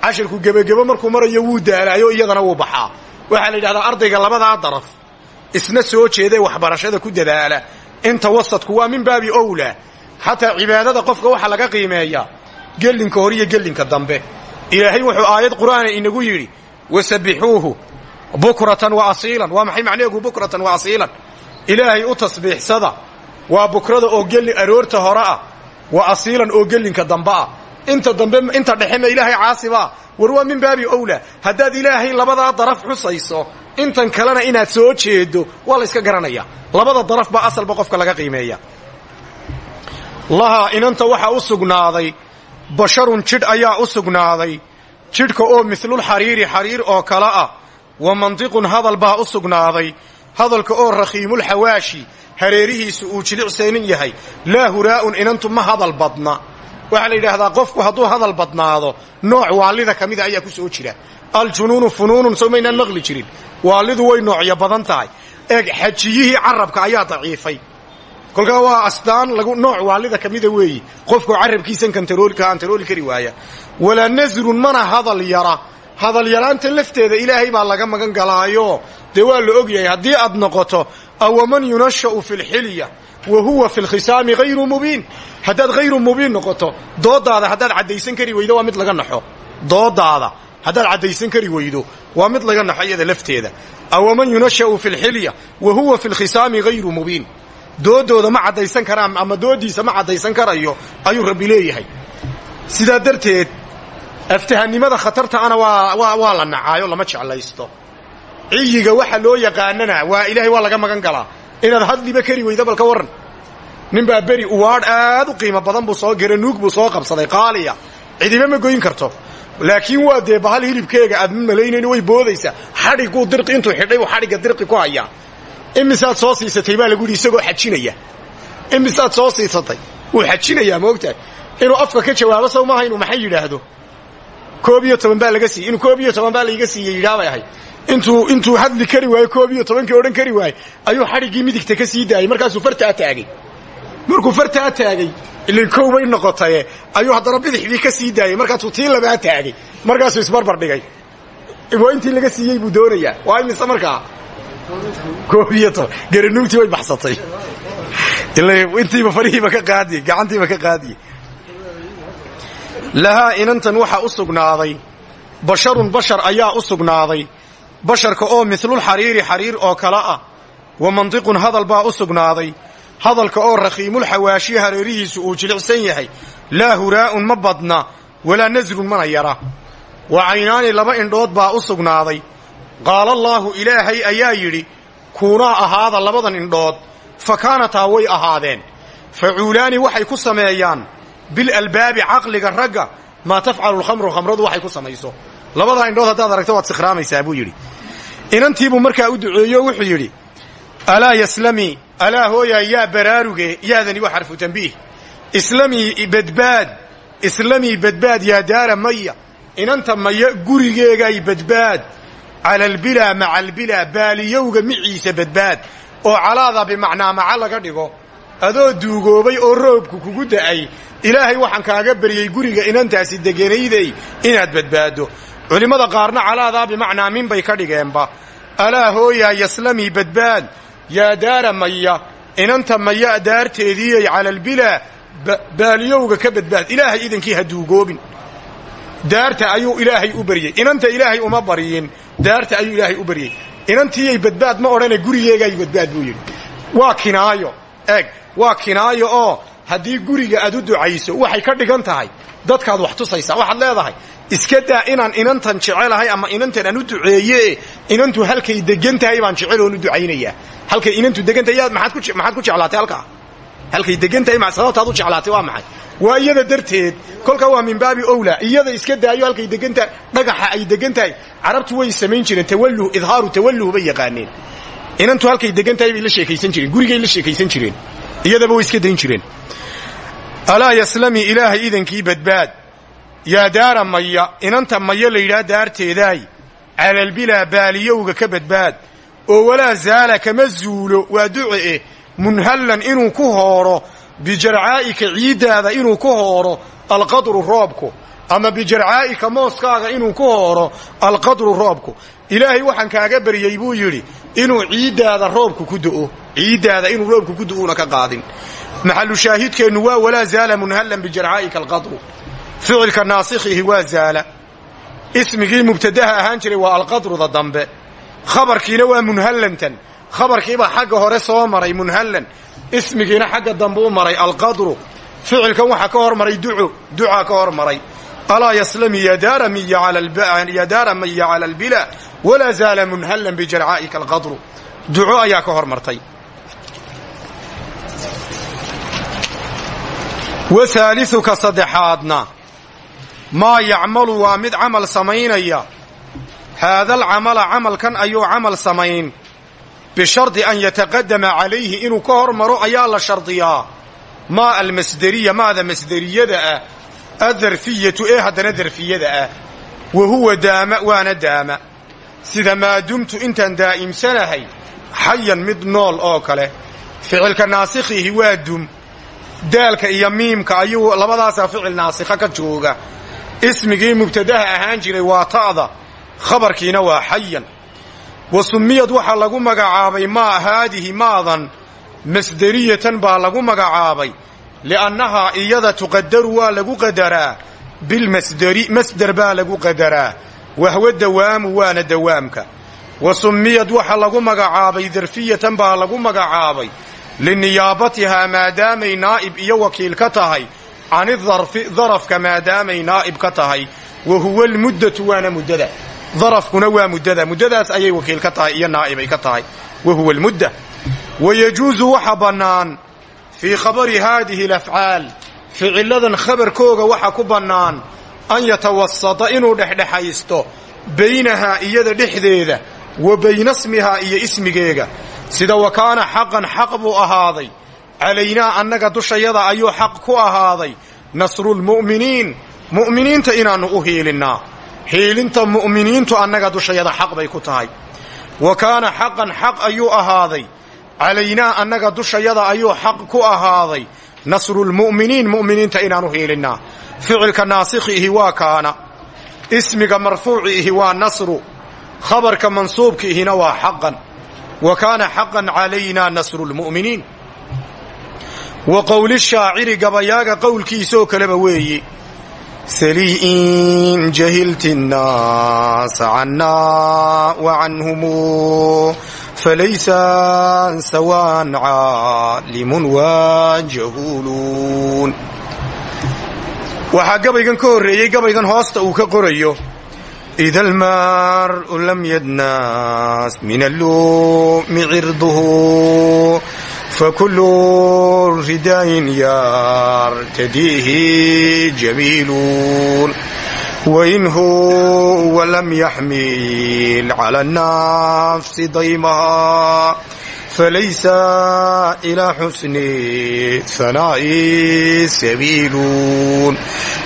Cashirku gebagebo markuu marayo wuu daalaayo iyadana wuu baxaa. Waxaa la yidhahdaa ardayga labadaa daraf isna soo jeedae waxbarashada ku dadaala. Inta wasadku waa min baabi owlaa xataa cibaadada qofka waxaa laga qiimeeyaa gelinka hore iyo gelinka dambe. Ilaahay wuxuu aayad qur'aana inagu yidhi wasabbixuuhu bukratan wa asiilan. Waa maxay macnaheegu bukratan wa asiilan? Ilaahay u tasbiixsada. Waa bukrada oo geli aroorta hore ah. Wa asiilan oo gelinka dambe ah. Inta dambe inta dhexema ilaahay caasibaa war waa min baabi owlaa haddaad ilaahay labadaa daraf xusayso intan kalena inaad soo jeedo waa la yska garanaya. Labada daraf baa asalba qofka laga qiimeeya. Lahaa inanta waxaa u sugnaaday basharun jidh ayaa u sugnaaday. Jidhka oo mislul xariiri xariir oo kale ah. Wa mantiqun hadal baa u sugnaaday. Hadalka oo rakhiimul xawaashi hareerihiisu uu jilicsanin yahay. Laa huraa'un inantu ma hadal badna. Waxaa la yidhaahdaa qofku hadduu hadal badnaado nooc waalida ka mida ayaa ku soo jira aljunuunu funuunun soo maynaan maqli jirin. Waalidu way noocyo badan tahay. Eeg xajiyihii carabka ayaa daciifay. Kolkaa waa astaan lagu nooc waalida ka mida weeyi. Qofku carabkiisan kantarooli kari waaya. Walaa nasrun mana hadal yara. Hadal yaraanta lafteeda ilaahay baa laga magan galaayo. Dee waa la og yahay haddii aad noqoto awaman yunasha'u fi lxilya wa huwa fi lkhisaami hayru mubiin? Haddaad hayru mubiin noqoto doodaada haddaad caddaysan kari weydo waa mid laga naxo. Doodaada haddaad caddaysan kari weydo waa mid laga naxo iyada lafteeda. Awaman yunasha'u fi lxilya wa huwa fi lkhisaami hayru mubiin. Doodooda ma caddaysan karaan ama doodiisa ma caddaysan karayo ayuu rabbi leeyahay. Sidaa darteed aftahanimada khatartaana waa waa la nacaayo lama jeclaysto. Ciyiga waxa loo yaqaanana waa ilaahay waa laga magan galaa. Inaad hadliba kari weyda balka warran. Ninbaa beri uwaadh aad u qiimo badan buu soo garanuug buu soo qabsaday qaaliya. Cidiba ma goyn karto laakiin waa dee bahal hilibkeega aad ma malaynayni way boodaysaa. Xadhiguu dirqi intuu xidhay uu xadhigga dirqi ku hayaa. Imisaad soo siisatay baa lagu yidhi xajinaya. Imisaad soo siisatay wuu xajinayaa maogtahay inuu afka ka jawaabo sow maaha inuu maxay yidhaahdo? Koob iyo toban baa laga siiyey. Inuu koob iyo toban baa laiga siiyey yidhaa bay ahayd. Intuu hadli kari waaye koob iyo tobankii odhan kari waaye ayuu xadhiggii midigta ka sii daayey. Markaasuu fartaa taagay markuu fartaa taagay ilay kow bay ayuu haddana bidixdii ka sii daayey markaasuu tii labaa taagay. Markaasuu isbarbar dhigay. Waa intii laga siiyey buu doonayaa. Waa imise markaa? Koob iyo toban garanuugtii way baxsatay intiiba farihiiba ka qaadiye gacantiiba ka qaadiye lahaa inantan waxaa u basharun bashar ayaa u sugnaaday. Basharka oo midlulxariiri xariir oo kale ah. Wa mantiqun hadal baa u sugnaaday hadalka oo rakhiimulxawaashi hareerihiisu uu jilicsan yahay. Laa huraa'un ma badna walaa nasrun mana yara. Wa caynaani laba indhood baa u sugnaaday. Qaalallaahu ilaahay ayaa yidhi kuunaa ahaada labadan indhood fa kaanataa way ahaadeen. Facuulaani waxay ku sameeyaan. Bilalbaabi caqliga ragga maa tafcalu lkhamru khamradu waxay ku samayso. Labadaa indhood haddaad aragto waad sikhraamaysaa buu yidhi. Inantiibuu markaa u duceeyo wuxuu yidhi alaa yaslamii alaa hooyaa yaa baraaruge yaadani waa xarfu tambiih islamii badbaad islamii badbaad yaa daara maya. Inanta maya gurigeegay badbaad. Cala albilaa maca albilaa baaliyowga miciisa badbaad. Oo calaada bimacnaa maca laga dhigo. Adoo duugoobay oo roobku kugu da'ay. Ilaahay waxaan kaaga baryey guriga inantaasi deganayday inaad badbaaddo. Culimmada qaarna calaadaa bimacnaa min bay ka dhigeenba. Alaa hooyaa yaslamii badbaad yaa daara maya inanta maya daarteediiyay cala albilaa baaliyowga ka badbaad ilaahay idankii ha duugoobin. Daarta ayuu ilaahay u baryey inanta ilaahay uma baryin daarta ayuu ilaahay u baryey. Inantiiyay badbaad ma odhane gurigeegay badbaad buu yidhi. Waa kinaayo eeg waa kinaayo oo haddii guriga aad u ducayso waxay ka dhigan tahay. Dadkaad wax tusaysaa waxaad leedahay iska daa inaan inantan jecelahay ama inantan aan u duceeye inantu halkay degan tahay baan jeceloon u ducaynayaa. Halkay inantu degan tahay maxaad ku jeclaatay halkaa? Halkay degan tahay ma waa maxay? Waa iyada darteed kolka waa min baabi owla iyada iska daayo halkay degan dhagaxa ay degan tahay. Carabtu way samayn jireen tawalluh idhaaru tawalluh bay yaqaaneen. Inantu halkay degan tahay sheekaysan jireen gurigay la sheekaysan jireen. Iyadaba way iska dayn jireen alaa yaslami ilaahay idankii badbaad. Yaa daara maya inanta maya la yidhaha daarteedaay calalbilaa baaliyowga ka badbaad. Oo walaa zaala kama zuulo waa duce munhallan inuu ku hooro bijarcaa'ika ciiddaada inuu ku hooro alqadru roobku. Ama bijarcaa'ika mooskaaga inuu ku hooro alqadru roobku. Ilaahay waxaan kaaga baryey buu yidhi inuu ciiddaada roobku ku do'o ciiddaada inuu roobku ku do'uuna ka qaadin maxalu shaahidkeennu waa walaa zaala munhallan bijarcaa'ika alqadru ficilka naasikhihi waa zaala ismigii mubtadaha ahaan jiray waa alqadruda dambe khabarkiina waa munhallantan khabarkiibaa xagga hore soo maray munhallan ismigiina xagga dambe u maray alqadru ficilkan waxaa ka hor maray duco ducaa ka hor maray alaa yaslami yadaara maya cala albila walaa zaala munhallan bijarcaa'ika alqadru duco ayaa ka hor wa haaliuka saddexaadna. Maa yacmalu waa mid camal samaynaya. Haadal camala camalkan ayuu camal samayn. Bishardi an yataqadama calayhi inuu ka hor maro ayaa la shardiyaa. Maa almasderiya maada masderiyada ah. Adarfiyatu ee haddana darfiyada ah. Wa huwa daama waana daama. Sida maa dumtu intaan daa'imsanahay xayan mid nool oo kale. Ficilka naasikhihi waa dum daalka iyo miimka ayuu labadaasaa ficil naasikha ka jooga. Ismigii mubtadaha ahaan jiray waa ta'da khabarkiina waa xayan wa summiyad waxaa lagu magacaabay maa haadihi maadan masderiyatan baa lagu magacaabay li'annahaa iyada tuqadaru waa lagu qadaraa bilmasderi masder baa lagu qadaraa wahwa dawaamu waana dawaamka. Wa summiyad waxaa lagu magacaabay darfiyatan baa lagu magacaabay liniyaabatihaa maadaamay naa'ib iyo wakiil ka tahay cani darfi darafka maadaamay naa'ib ka tahay wa huwa almuddatu waana muddada darafkuna waa muddada muddadaas ayay wakiil ka tahay iyo naa'ibay ka tahay wa huwa almudda wa yajuusu waxa bannaan fii khabari haadihi alafcaal ficiladan khabarkooga waxa ku bannaan an yatawasata inuu dhexdhexaysto baynahaa iyada dhexdeeda wa bayna smihaa iyo ismigeega sida wa kaana xaqan xaq buu ahaaday. Calaynaa annaga dushayada ayuu xaq ku ahaaday. Nasrulmu'miniin mu'miniinta inaannu u hiilinnaa. Hiilinta mu'miniintu annaga dushayada xaq bay ku tahay. Wa kaana xaqan xaq ayuu ahaaday. Calaynaa annaga dushayada ayuu xaq ku ahaaday. Nasrulmu'miniin mu'miniinta inaanu hiilinnaa. Ficilka naasikhiihi waa kaana. Ismiga marfuuciihi waa nasru. Khabarka mansuubkiihina waa xaqan wa kaana xaqan calaynaa nasru lmu'miniin wa qowli shaaciri gabayaaga qowlkiisaoo kaleba weeye salii in jahilti nnaasa cannaa wa canhumu falaysa sawaan caalimun waa jahuuluun waxaa gabaygan ka horreeyey gabaygan hoosta uu ka qorayo ida almar'u lam yadnaas min alluumi cirduhu fakulu ridaayin yartadiihi jamiiluun wain huwa lam yaxmil cala annafsi daymaha xusni hanaa'i sabiiluun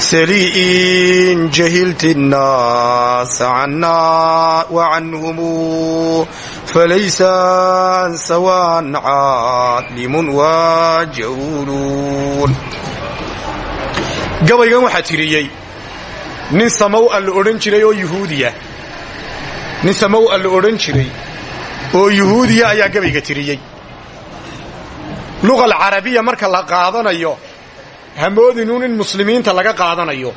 salii'in jahilti nnaasa cannaa wa canhumu falaysa sawaan caalimun waa jahuuluun gabaygan waxaa tiriyey nin samaw'a la odhan jiray oo yuhuudiya nin samaw'a la odhan jiray oo yuhuudiya ayaa gabayga tiriyey. Luqa alcarabiya marka la qaadanayo hamoodinuun in muslimiinta laga qaadanayo.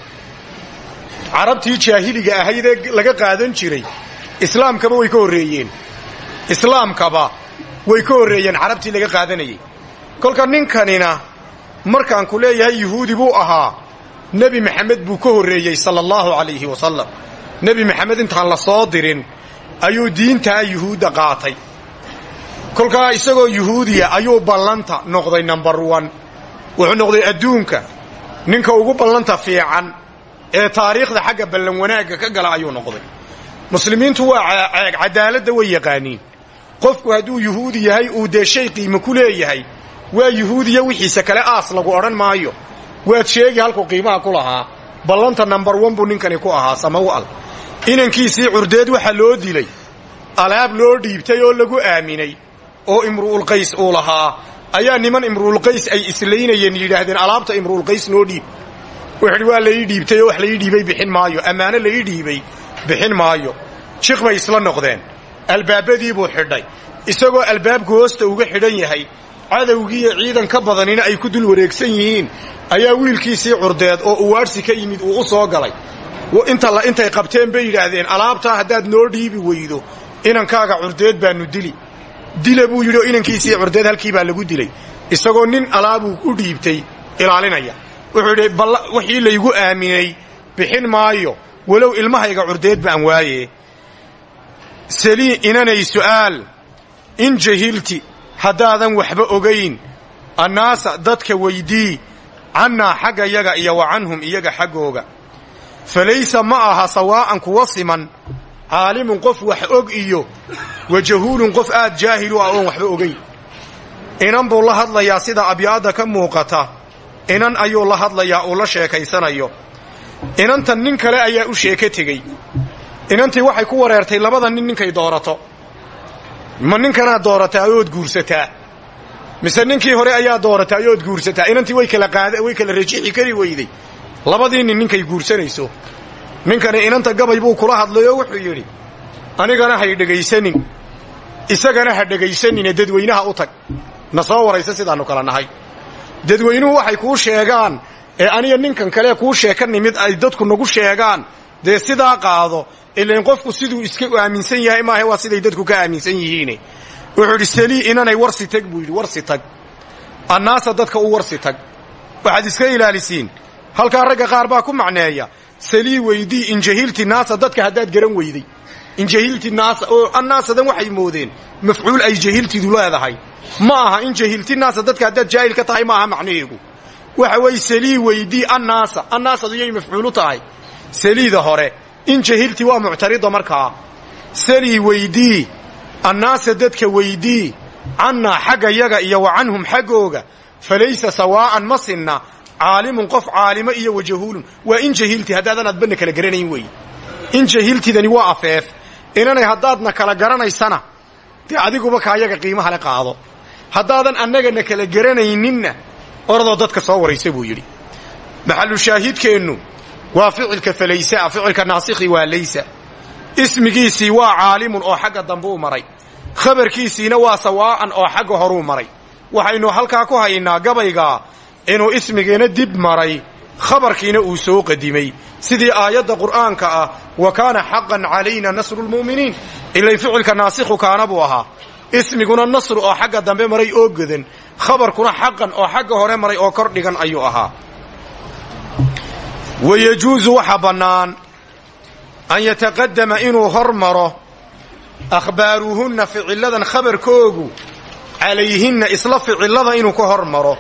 Carabtii jaahiliga ahayd laga qaadan jiray islaamkaba way ka horreeyeen. Islaamkaba way ka horreeyeen carabtii laga qaadanayay kolka ninkanina markaan ku leeyahay yuhuudi buu ahaa nebi maxamed buu ka horreeyey sala allahu calayhi wasalam nebi maxamed intaan la soo dirin ayuu diintaa yuhuudda qaatay. Kolkaa isagoo yuhuudiya ayuu ballanta noqday number one. Wuxuu noqday adduunka ninka ugu ballanta fiican ee taariikhda xagga ballan wanaagga ka gala ayuu noqday. Muslimiintu waa cadaaladda way yaqaaniin. Qofku hadduu yuhuudi yahay uu dee shay qiimo ku leeyahay waa yuhuudiya wixiisa kale aas lagu odhan maayo. Waad sheegi halkuu qiimaha ku lahaa ballanta number one buu ninkani ku ahaa samawal inankiisii curdeed waxaa loo dilay. Alaab loo dhiibtay oo lagu aaminay. Oo imru'ulqays uu lahaa. Ayaa niman imru'ulqays ay islaynayeen yidhaahdeen alaabta imru'ulqays noo dhiib. Wuxuuhi waa laii dhiibtay wax laii dhiibay bixin maayo. Ammaano laii dhiibay bixin maayo. Jiq bay isla noqdeen. Albaabadii buu xidhay. Isagoo albaabku hoosta uga xidhan yahay cadowgiiyo ciidan ka badanina ay ku dul wareegsan yihiin ayaa wiilkiisii curdeed oo uwaadhsi ka yimid uu u soo galay intay qabteen bay yidhaahdeen alaabtaa haddaad noo dhiibi weydo inankaaga curdeed baanu dili. Dila buu yidhi oo curdeed halkii baa lagu dilay. Isagoo nin alaabuu u dhiibtay ilaalinaya. Wuxuu yidhi wixii laygu aaminay bixin maayo. Walow ilmahayga curdeed baan waaye. Salii inanay su'aal. In jahilti haddaadan waxba ogayn. Annaasa dadka weydii. Cannaa xagga yaga iyo wa canhum iyaga xaggooga falaysa ma aha sawaa'an kuwa siman caalimun qof wax og iyo wa jahuulun qof aad jaahilu ah oon waxba ogayn inan buu la hadlayaa sida abyaadda ka muuqata inan ayuu la hadlayaa uu la sheekaysanayo inantan nin kale ayaa u sheeko tegey inantii waxay ku wareertay labada nin ninkay doorato ma ninkanaad doorataa ood guursataa mise ninkii hore ayaa doorataa ood guursataa inantii way kala qaada way kala rajixi kari weyday labadii nin ninkay guursanayso ninkani inanta gabay buu kula hadlay oo wuxuu yidhi anigana hay dhegaysanin isagana ha dhegaysanine dadweynaha u tag. Na soo waraysa sidaannu kala nahay. Dadweynuhu waxay kuu sheegaan ee aniga ninkan kale kuu sheeka nimid ay dadku nagu sheegaan. Dee sidaa qaado ilain qofku siduu iska aaminsan yahay maahe waa siday dadku ka aaminsan yihiine. Wuxuu yidhi salii inanay warsi tag buu yidhi warsi tag. Annaasa dadka u warsi tag. Waxaad iska ilaalisiin halkaa ragga qaar baa ku macneeya. Salii weydii injahilti naasa dadka haddaad garan weyday. Injahilti naasa oo annaasadan waxay moodeen mafcuul ay jahiltidu leedahay. Ma aha in jahilti naasa dadka haddaad jaahil ka tahay maaha macnaheegu waxa weeye salii weydii annaasa. Annaasadu yay mafcuulu tahay. Saliida hore in jahilti waa muctarida markaa. Salii weydii annaasa dadka weydii cannaa xagga yaga iyo wa canhum xaggooga falaysa sawaa'an ma sinna caalimun qof caalimo iyo wa jahuulun waa in jahilti haddaadan adbanna kala garanayn weeye in jahiltidani waa afeef. Inanay haddaadna kala garanaysana dee adiguba kaayaga qiimaha le qaado. Haddaadan annagana kala garanayninna oradoo dadka soo waraysa buu yidhi. Maxalu shaahidkeennu waa ficilka falaysaa ficilka naasikhi waa laysa. Ismigiisii waa caalimun oo xagga dambe u maray. Khabarkiisiina waa sawaa'an oo xagga horuu maray. Waxaynu halkaa ku haynaa gabaygaa inuu ismigiina dib maray khabarkiina uu soo qadimay. Sidii aayadda qur'aanka ah wa kaana xaqan calayna nasru lmu'miniin ilayn ficilka naasikhu kaana buu ahaa. Ismiguna nasru oo xagga dambe maray oo godan khabarkuna xaqan oo xagga hore maray oo kor dhigan ayuu ahaa. Wayajuusu waxa bannaan an yataqadama inuu hor maro akhbaaruhunna ficilladan khabarkoogu calayhinna isla ficillada inuu ka hor maro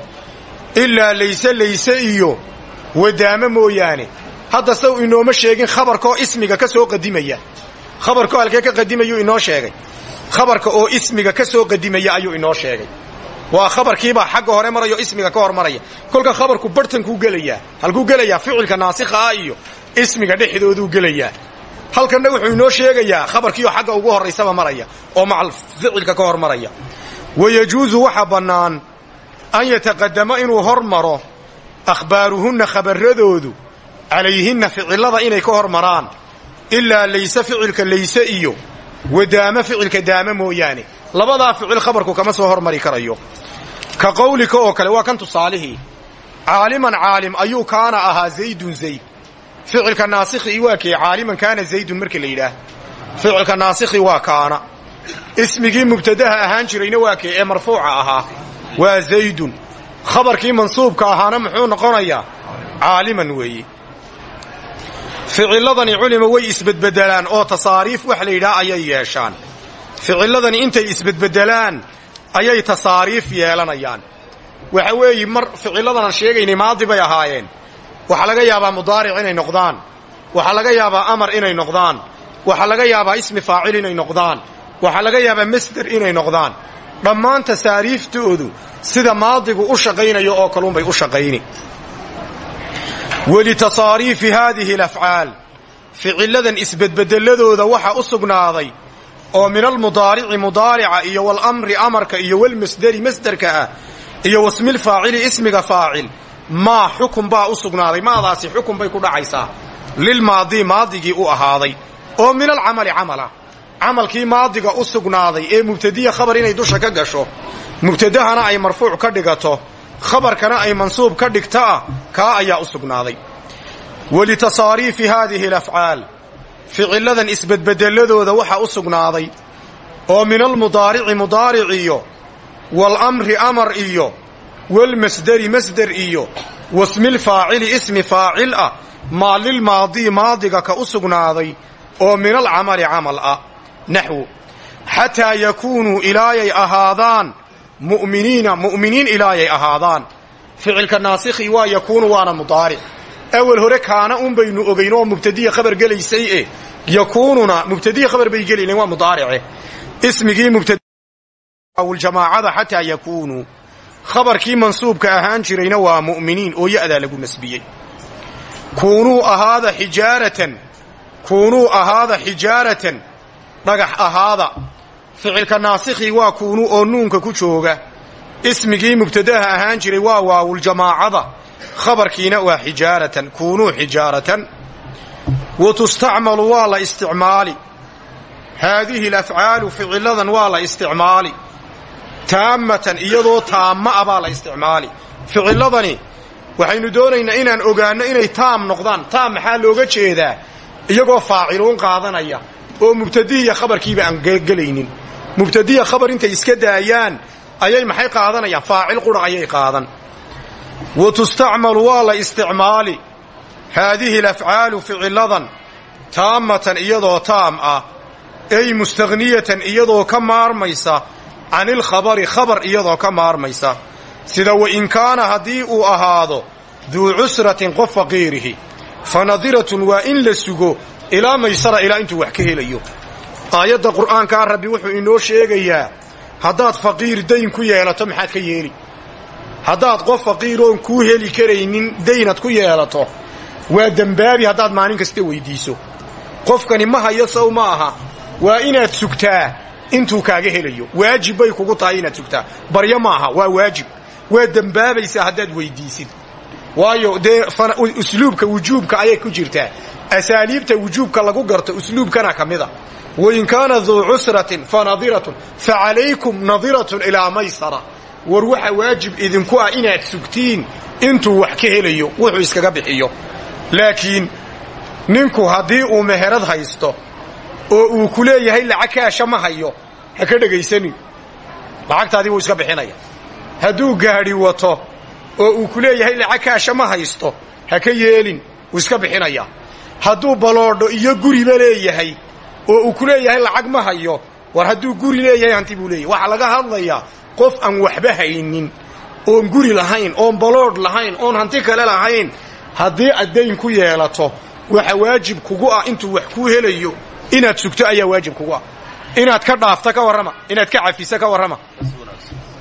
ilaa layse layse iyo wadaamo mooyaane. Hadda saw inooma sheegin khabarkaoo ismiga ka soo qadimaya. Khabarkoo halkee ka qadimayuu inoo sheegay. Khabarka oo ismiga ka soo qadimaya ayuu inoo sheegay. Waa khabarkiibaa xagga hore maraya o ismiga ka hor maraya. Kolka khabarku barhtankuu gelayaa. Halkuu gelayaa ficilka naasikha ah iyo ismiga dhexdooduu gelayaa. Halkanna wuxuu inoo sheegayaa khabarkiioo xagga ugu horraysaba maraya oo macal ficilka ka hor maraya. Wayajuusu waxa bannaan an yataqadama inuu hor maro akhbaaruhunna khabarradoodu calayhinna ficillada inay ka hor maraan ilaa layse ficilka layse iyo wadaamo ficilka daamo mooyaane. Labadaa ficil khabarku kama soo hormari karayo. Ka qawlika oo kale waa kan tusaalihii caaliman caalim ayuu kaana ahaa zaydun zayd. Ficilka naasikhi waa kee caaliman kaana zaydun marka la yidhaah. Ficilka naasikhi waa kaana. Ismigii mubtadaha ahaan jirayna waa kee ee marfuuca ahaa waa zaydun. Khabarkii mansuubka ahaana muxuu noqonayaa caaliman weeye ficiladani culima way isbedbedelaan oo tasaariif wax la ayay yeeshaan. Ficiladani intay isbedbedelaan ayay tasaariif yeelanayaan. Waxa weeye mar ficiladanaan sheegaynay maadi bay ahaayeen. Waxaa laga yaabaa mudaaric inay noqdaan. Waxaa laga yaabaa amar inay noqdaan. Waxaa laga yaabaa ismi faacil inay noqdaan. Waxaa laga yaabaa masder inay noqdaan dhammaan tasaariiftoodu sida maadigu u shaqaynayo oo kaluunbay u shaqayni. Walitasaariifi haadihi alafcaal ficiladan isbedbedeladooda waxa u sugnaaday oo min almudaarici mudaarica iyo walamri amarka iyo walmasderi masderka ah iyo wasmilfaacili ismiga faacil maa xukun baa u sugnaaday. Maadaasi xukun bay ku dhacaysaa. Lilmaadii maadigii u ahaaday. Oo min alcamali camala camalkii maadiga u sugnaaday ee mubtadiya khabar inay dusha ka gasho mubtadahana ay marfuuc ka dhigato khabarkana ay mansuub ka dhigtaa kaa ayaa u sugnaaday. Walitasaariifi haadihi alafcaal ficiladan isbedbedeladooda waxa u sugnaaday oo min almudaarici mudaaric iyo waalamri amar iyo walmasderi masder iyo wasmilfaacili ismi faacil ah maa lilmaadii maadiga ka u sugnaaday oo min alcamali camal ah naxwu xataa yakuunuu ilaayay ahaadaan mu'miniina mu'miniin ilaayay ahaadaan ficilka naasikhi waa yakuunu waana mudaaric awal hore kaana un baynu ogayn oo mubtadiya khabar gelaysay e yakuununa mubtadiya khabar bay gelaynen waa mudaarice ismigii mubtadiljamaacada xataa yakuunuu khabarkii mansuubka ahaan jirayna waa mu'miniin oo ya'daa lagu nasbiyey kuunuu ahaada xijaaratan kuunuu ahaada xijaaratan dhagax ahaada. Ficilka naasikhii waa kuunuu oo nuunka ku jooga. Ismigii mubtadaha ahaan jiray waa waawuljamaacada khabarkiina waa xijaaratan kuunuu xijaaratan wa tustacmalu waa la isticmaali. Haadihi alafcaalu ficiladan waa la isticmaali. Taammatan iyadoo taamma ah baa la isticmaali. Ficiladani waxaynu doonaynaa inaan ogaanno inay taam noqdaan. Taam maxaa looga jeedaa? Iyagoo faaciluun qaadanaya oo mubtadihiya khabarkiiba aan gelaynin. Mubtadiya khabar intay iska daayaan ayay maxay qaadanayaan? Faacil qura ayay qaadan. Wa tustacmalu waa la isticmaali. Haadihi alafcaalu ficiladan taammatan iyadoo taam ah. Ay mustahniyatan iyadoo ka maarmaysa. Can ilkhabari khabar iyadoo ka maarmaysa. Sida wain kaana haddii uu ahaado duu cusratin qof faqiirihi. Fa nadiratun waa in la sugo ilaa maysara ilaa intuu wax ka helayo. Aayadda qur'aankaa rabbi wuxuu inoo sheegayaa haddaad faqiir dayn ku yeelato maxaad ka yeeli. Haddaad qof faqiiroon kuu heli karaynin daynad ku yeelato waa dembaabi haddaad maalin kasta weyddiiso qofkani ma hayo sow ma aha waa inaad sugtaa intuu kaaga helayo. Waajib bay kugu tahay inaad sugtaa. Baryo maaha waa waajib. Waa dembaabaysaa haddaad weydiisid waayo dee usluubka wujuubka ayay ku jirtaa asaaliibta wujuubka lagu garto usluubkana ka mida. Wain kaana duu cusratin fa nadiratun fa calaykum nadiratun ilaa maysara. War waxa waajib idinku ah inaad sugtiin intuu wax ka helayo wuxuu iskaga bixiyo. Laakiin ninku haddii uu meherad haysto oo uu ku leeyahay lacag kaasha ma hayo ha ka dhegaysanin lacagtaadii wuu iska bixinaya. Hadduu gaadhi wato oo uu ku leeyahay lacag kaasha ma haysto ha ka yeelin wuu iska bixinaya. Hadduu baloodho iyo guriba leeyahay oo uu ku leeyahay lacag ma hayo war hadduu guri leeyahay hanti buu leeyahay. Waxaa laga hadlayaa qof aan waxba haynin oon guri lahayn oon baloodh lahayn oon hanti kale lahayn haddii addayn ku yeelato waxa waajib kugu ah intuu wax kuu helayo inaad sugto ayaa waajib kugu ah. Inaad ka dhaafto ka warrama inaad ka cafiso ka warrama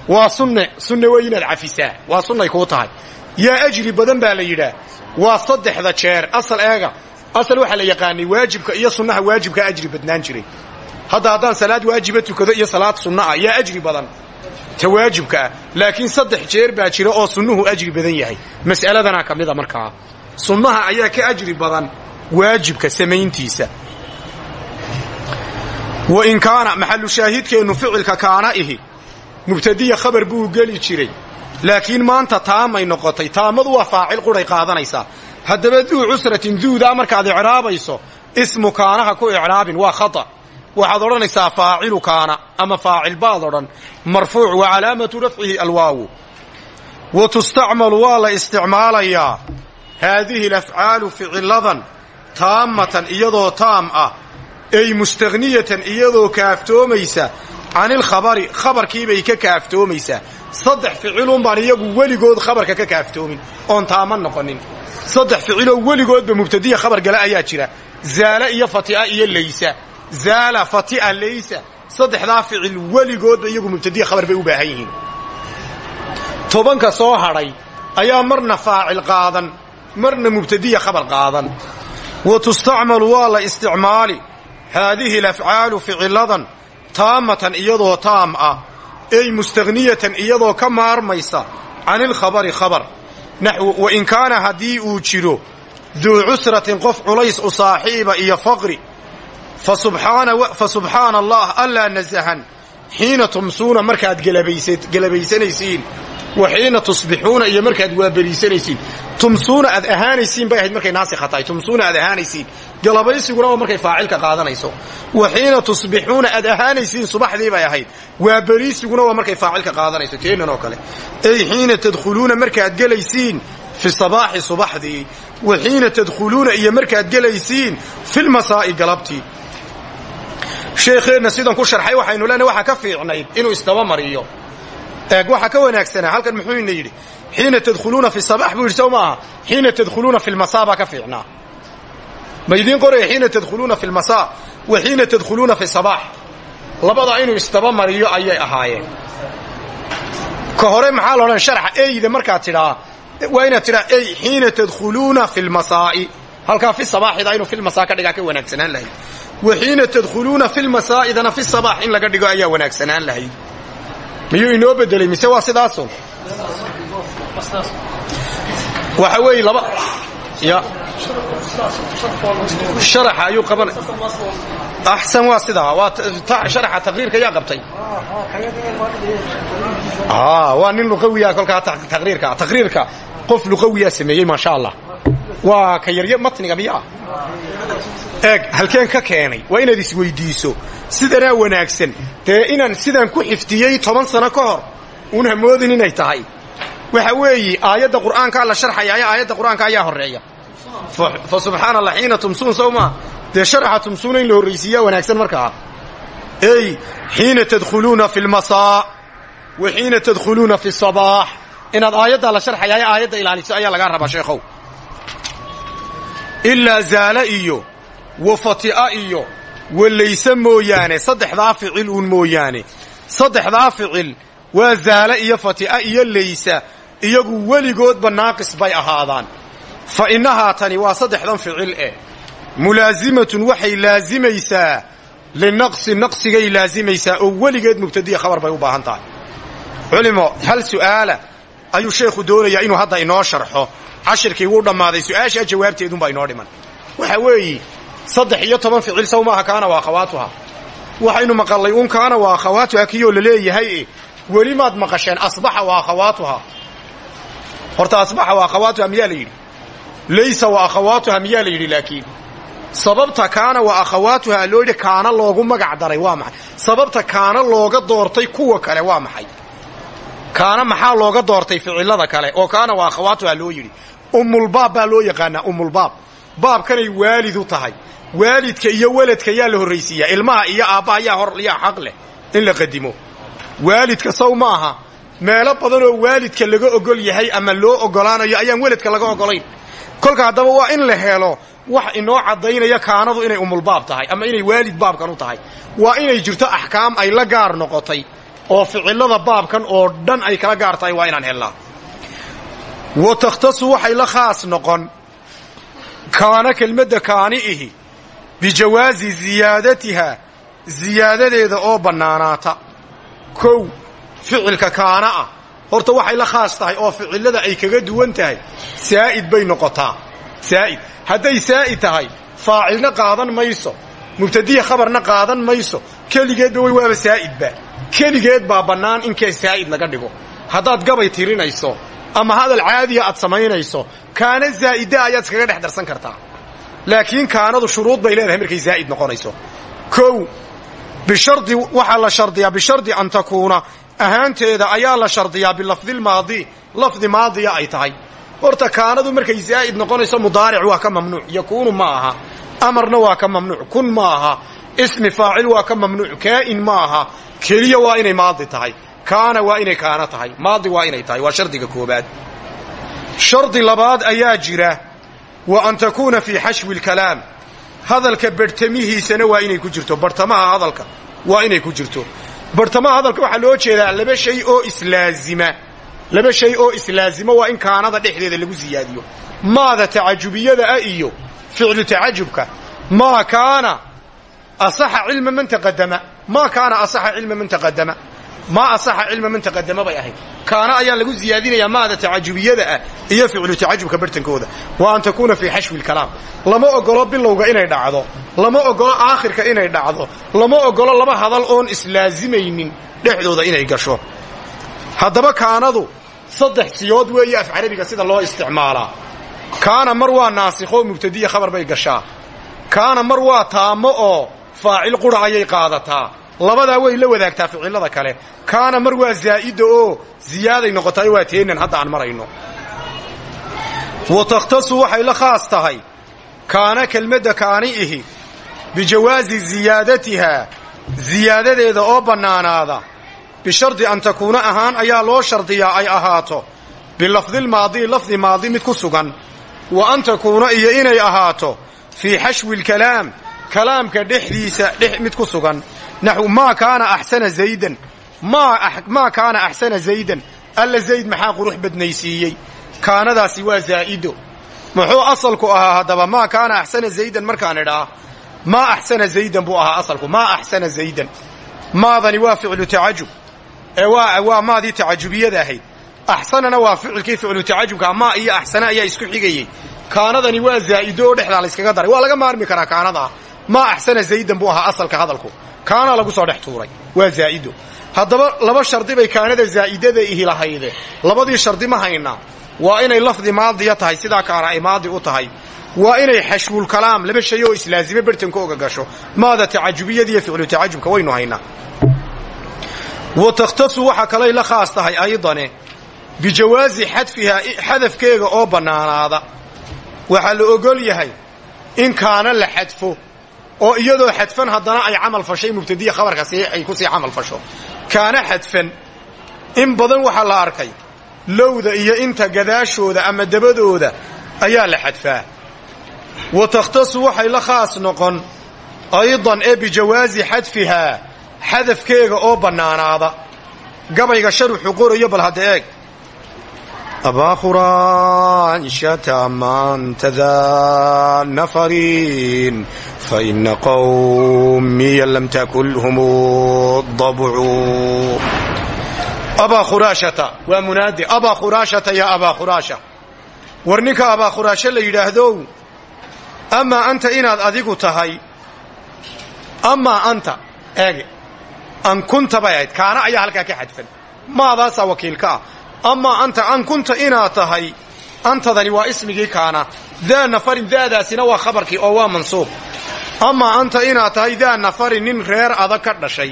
waa sunne sunne wey inaad cafisaa waa sunnay kuu tahay. Yaa ajri badan baa la yidhaah waa saddexda jeer. Asal eega. Asal waxaa la yaqaanay waajibka iyo sunnaha waajibkaa ajri badnaan jiray. Hadda haddaan salaad waajiba tukado iyo salaad sunna ah ajri badan. Ta waajibka ah. Laakiin saddex jeer baa jira oo sunnuhu ajri badan yahay. Mas'aladanaa ka mida sunnaha ayaa ka ajri badan waajibka samayntiisa. Wa in kaana maxalu shaahidkeennu ficilka kaana ihi mubtadiya khabar buu geli jiray. Laakiin maanta taamay noqotay. Taamadu waa faacil quray qaadanaysaa haddaba duu cusratin duudaa markaad icraabayso ismu kaanaha ku icraabin waa khata. Waxaad odhanaysaa faacilu kaana ama faacil baad odhan. Marfuuc wa calaamatu rafcihi alwaawu. Wa tustacmalu waa la isticmaalayaa. Haadihi alafcaalu ficiladan taammatan iyadoo taam ah. Ay mustahniyatan iyadoo kaaftoomaysa canilkhabari khabarkiibay ka kaaftoomaysaa. Saddex ficilun baan iyagu weligood khabarka ka kaaftoomin. Oon taama noqonin. Saddex ficiloo weligoodba mubtadiya khabar gala ayaa jira. Zaala iyo fatia iyo laysa. Zaala fatia laysa. Saddexdaa ficil weligoodba iyagu mubtadiya khabar bay u baahan yihiin. Tobanka soo hadhay ayaa marna faacil qaadan marna mubtadiya khabar qaadan. Wa tustacmalu waa la isticmaali. Haadihi alafcaalu ficiladan taamatan iyadoo taam ah ey mustahniyatan iyadoo ka maarmaysa canilkhabari khabar. Naxwu wa in kaana haddii uu jiro duu cusratin qof culays u saaxiiba iyo faqri fa subxaana allah allaa nasahan xiina tumsuuna markaad gelabaysanaysiin wa xiina tusbixuuna iyo markaad waaberiisanaysiin tumsuuna aad ahaanaysiin bay ahayd markay naasikha tahay tumsuuna aad ahaanaysiin galabaysiguna waa markay faacilka qaadanayso. Wa xiina tusbixuuna subaxdii bay ahayd. Waaberiisiguna waa markay faacilka qaadanayso keenan oo kale. Ey xiina tadkhuluuna markaad gelaysiin fi sabaaxi subaxdii. Wa xiina tadkhuluuna iyo markaad gelaysiin filmasaa'i galabtii. Sheekheenna sidan ku sharxay waxaynu leenahay waxaa ka fiicnayd inuu isdaba mariyo. Eeg waxaa ka wanaagsanaa halkan muxuu ina yidhi? Xiina tadkhuluuna fi sabax buu yidhi sow maaha? Xiina tadkhuluuna fi lmasaa baa ka fiicnaa ma idiin qoraya xiina tadkhuluuna fi lmasaa wa xiina tadkhuluuna fi sabaax. Labadaa inuu isdaba mariyo ayay ahaayeen. Ka hore maxaa laodhan sharxa eyda markaad tidhaa waa inaad tidhaa ey xiina tadkhuluuna fi lmasaa'i halkaa fi sabaaxida inuu filmasaa ka dhigaa ka wanaagsanaan lahayd. Wa xiina tadkhuluuna fi lmasaa'idana fi sabaax in laga dhigo ayaa wanaagsanaan lahayd. Miyuu inoo bedelay mise waa sidaasun waxa weeye laba ya sharaxa ayuu qabanay axsan waa sidaa waa sharaxa taqriirka yaa qabtay. Waa nin luqawiya kolkaa taqriirka taqriirka. Qof luqawiyaa sameeyey maasha allah waa ka yarya matniga miyaa? Eeg halkeen ka keenay. Waa inaad isweydiiso. Sidanaa wanaagsan. Dee inaan sidaan ku xiftiyey toban sano ka hor uun hamoodin inay tahay. Waxa weeye aayadda qur'aankaa la sharxaya aayadda qur'aanka ayaa horreeya fa subxaana allah xiina tumsuun sow maa dee sharaxa tumsuuna in la horraysiiyaa wanaagsan markaa ey xiina tadkhuluuna fi lmasaa wa xiina tadkhuluuna fi sabaax. Inaad aayaddaa la sharxaya aayadda ilaaliso ayaa lagaa rabaa sheekhow. Ilaa zaala iyo wa fati'a iyo walayse mooyaane saddexdaa ficil uun mooyaane. Saddexdaa ficil waa zaale iyo fati'a iyo laysa iyagu weligoodba naaqis bay ahaadaan fa innahaa tani waa saddexdan ficil eh mulaazimatun waxay laazimaysaa linaqsi naqsigay laazimaysaa oo weligeed mubtadiya khabar bay u baahan tahay culimo hal su'aala ayuu sheekhu doonayaa inuu hadda inoo sharxo cashirkii wuu dhammaaday su'aashaa jawaabteedunbaa inoo dhiman waxa weeyi saddex iyo toban ficil saw maaha kaana waa akhawaatuha waxaynu maqallay un kaana waa akhawaatuha kiyoo la leeyahay weli maad maqasheen asbaxa waa akhawaatuha horta laysa waa akhawaatuha miyaa la yidhi laakiin sababta kaana waa akhawaatuha loo yidhi kaana loogu magac daray waa maxay sababta kaana looga doortay kuwa kale waa maxay kaana maxaa looga doortay ficilada kale oo kaana waa akhawaatuha loo yidhi ummulbaab baa loo yaqaanaa ummulbaab baabkanay waalid u tahay waalidka iyo weladka yaa la horraysiiyaa ilmaha iyo aabbaha yaa hor yaa xaq leh in la qadimo waalidka saw ma aha meelo badan oo waalidka laga ogol yahay ama loo ogolaanayo ayaan weladka laga ogolayn. Kolka haddaba waa in la helo wax inoo caddaynaya kaanadu inay umulbaab tahay ama inay waalid baabkan u tahay. Waa inay jirto axkaam ay la gaar noqotay oo ficilada baabkan oo dhan ay kala gaar tahay waa inaan hellaa wa takhtasu waxay la khaas noqon. Kaana kelmadda kaani ihi bijawaazi ziyaadatiha ziyaadadeeda oo bannaanaata. Kow ficilka kaana ah. Horta waxay la khaas tahay oo ficilada ay kaga duwan tahay. Saa'id bay noqotaa. Saa'id. Hadday saa'id tahay faacilna qaadan mayso. Mubtadiya khabarna qaadan mayso. Keligeedba way waaba saa'idba keligeed baa bannaan inkee saa'id laga dhigo. Haddaad gabay tirinayso ama hadal caadiya aad samaynayso kaana zaa'ida ayaad iskaga dhex darsan kartaa. Laakiin kaanadu shuruud bay leedahay markay zaa'id noqonayso. Kow bishardi waxaa la shardiyaa bishardi an takuuna ahaanteeda ayaa la shardiyaa bilafdilmaadi lafdi maadiya ay tahay. Horta kaanadu markay zaa'id noqonayso mudaaric waa ka mamnuuc yakuunu ma aha. Amarna waa ka mamnuuc kun ma aha. Ismi faacil waa ka mamnuuc kaa'in ma aha. Keliya waa inay maadi tahay. Kaana waa inay kaana tahay. Maadi waa inay tahay waa shardiga koobaad shardi labaad ayaa jira wa an takuuna fii xashwi lkalaam hadalka barhtamihiisana waa inay ku jirto barhtamaha hadalka waa inay ku jirto barhtamaha hadalka waxaa loo jeedaa laba shay oo islaazima. Laba shay oo islaazima waa in kaanada dhexdeeda lagu siyaadiyo maada tacajubiyada ah iyo ficlu tacajubka. Maa kaana asaxa cilma man taqadama maa kaana asaxa cilma man taqadama maa asaxa cilma man taqadama bay ahayd kaana ayaa lagu siyaadinayaa maada tacajubiyada ah iyo ficlu tacajubka barhtankooda wa an takuuna fii xashwi lkalaam lama ogolo bilowga inay dhacdo lama ogolo aakhirka inay dhacdo lama ogolo laba hadal oon islaazimaynin dhexdooda inay gasho haddaba kaanadu saddex siyood weeye af carabiga sida loo isticmaalaa kaana mar waa naasikho mubtadiya khabar bay gashaa kaana mar waa taamo oo faacil qura ayay qaadataa labadaa way la wadaagtaa ficilada kale. Kaana mar waa zaa'ida oo ziyaaday noqotaay waa teenan hadda aan marayno. Wa takhtasu waxay la khaas tahay. Kaana kelmadda kaani ihi bijawaazi ziyaadatihaa ziyaadadeeda oo bannaanaada. Bishardi an takuuna ahaan ayaa loo shardiyaa ay ahaato. Bilafdilmaadi lafdi maadi mid ku sugan. Wa an takuuna iyo inay ahaato. Fii xashwi lkalaam kalaamka dhexdiisa dhex mid ku sugan naxw maa kaana axsana zaydan maa kaana axsana zaydan alla zayd maxaa qurux badnaysiiyey kaanadaasi waa zaa'ido muxuu asalku ahaa haddaba maa kaana axsana zaydan markaan idhaa maa axsana zaydan buu ahaa asalku maa axsana zaydan maadani waa ficlu tacajub ee waa maadii tacajubiyada ahayd axsanana waa ficilkii ficlu tacajubka maa iyo axsana ayaa isku xigayey kaanadani waa zaa'ido oo dhexdaa la yskaga daray waa laga maarmi karaa kaanadaa maa axsana zaydan buu ahaa asalka hadalku kaana lagu soo dhex tuuray. Waa zaa'ido haddaba laba shardi bay kaanada zaa'idada ihi lahayde labadii shardi ma haynaa waa inay lafdi maadiya tahay sidaa kaana ay u tahay. Waa inay xashwulkalaam laba shay oo islaazime bartankooga gasho. Maada tacajubiyadiiyo ficlu tacajubka waynu haynaa wa takhtasu waxaa kalay la khaas tahay aydane bijawaazi xadfihaa xadafkeega oo bannaanaada. Waxaa la ogol yahay in kaana la xadfo oo iyadoo xadfan haddana ay camal fashay mubtadiya khabarka ay ku sii camal fasho. Kaana xadfan in badan waxaa la arkay lowda iyo inta gadaashooda ama dabadooda ayaa la xadfaa. Wa takhtasu waxay la khaas noqon aydan ee bijawaazi xadfihaa xadafkeega oo bannaanaada. Gabayga sharuxu qorayo bal hadda eeg abaa khuraanshata maanta daa nafarin faina qawmiya lam takulhum dabcu abaa khuraashata waa munaadi abaa khuraashata ya abaa khuraasha war ninka abaa khuraasho la yidhaahdow amaa anta inaad adigu tahay amaa anta eege an kunta bay ahayd kaana ayaa halkaa ka xadfan maadaasaa wakiilka ah amaa anta an kunta inaad tahay antadani waa ismigii kaana daa nafarin daadaasina waa khabarkii oo waa mansuub amaa anta inaad tahay daa nafarin nin reer adag ka dhashay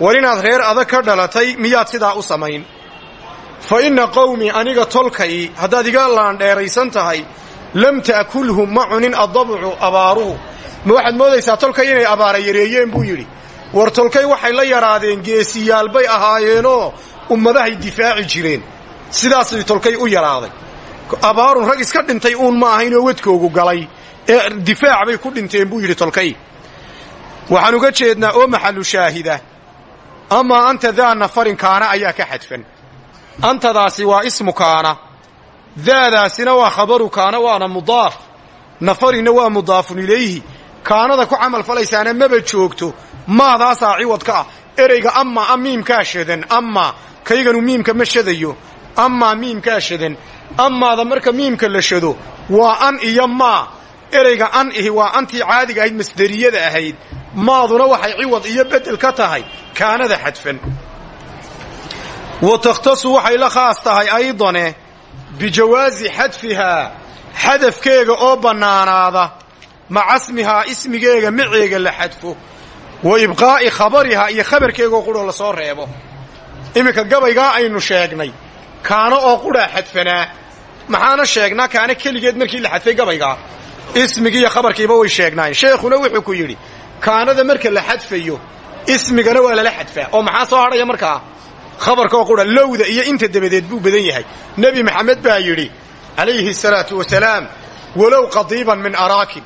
war inaad reer adag ka dhalatay miyaad sidaa u samayn fa inna qawmii aniga tolkay haddaad iga laandheeraysan tahay lam ta'kulhu ma cunin addabcu abaaruhu ma waxaad moodaysaa tolkay inay abaara yareeyeen buu yidhi war tolkay waxay la yaraadeen geesiyaal bay ahaayeenoo ummadahay difaaci jireen. Sidaasay tolkay u yaraaday. Abaarun rag iska dhintay uun ma ahaynoo wadkoogu galay. Ee difaac bay ku dhinteen buu yidhi tolkay. Waxaan uga jeednaa oo maxallu shaahida amaa anta daa nafarin kaana ayaa ka xadfan. Antadaasi waa ismu kaana daadaasina waa khabaru kaana waana mudaaf. Nafarina waa mudaafun ilayhi. Kaanada ku camal falaysaana maba joogto maadaasaa ciwadka ah. Ereyga amaa a miimkaa shadan amaa kayganu miimka ma shadayo amaa miimkaa shadan amaada marka miimka la shado waa an iyo maa ereyga an ihi waa antii caadiga ahayd masderiyada ahayd maaduna waxay ciwad iyo bedel ka tahay kaanada xadfan. Wa takhtasu waxay la khaas tahay aydane bijawaasi xadfihaa xadafkeega oo bannaanaada maca smihaa ismigeega maceega la xadfo wa ibqaa'i khabarihaa iyo khabarkeegaoo qudhoo la soo reebo iminka gabaygaa aynu sheegnay. Kaano oo qudhaa xadfanaa maxaana sheegnaa? Kaana keligeed markii la xadfay gabaygaa ismigii iyo khabarkiiba way sheegnaayeen. Sheekhuna wuxuu ku yidhi kaanada marka la xadfayo ismigana waa lala xadfaa. Oo maxaa soo hadhaya markaa khabarkaoo qudha lowda iyo inta dabadeed buu badan yahay. Nebi maxamed baa yidhi calayhi salaatu wasalaam walow qadiiban min araakin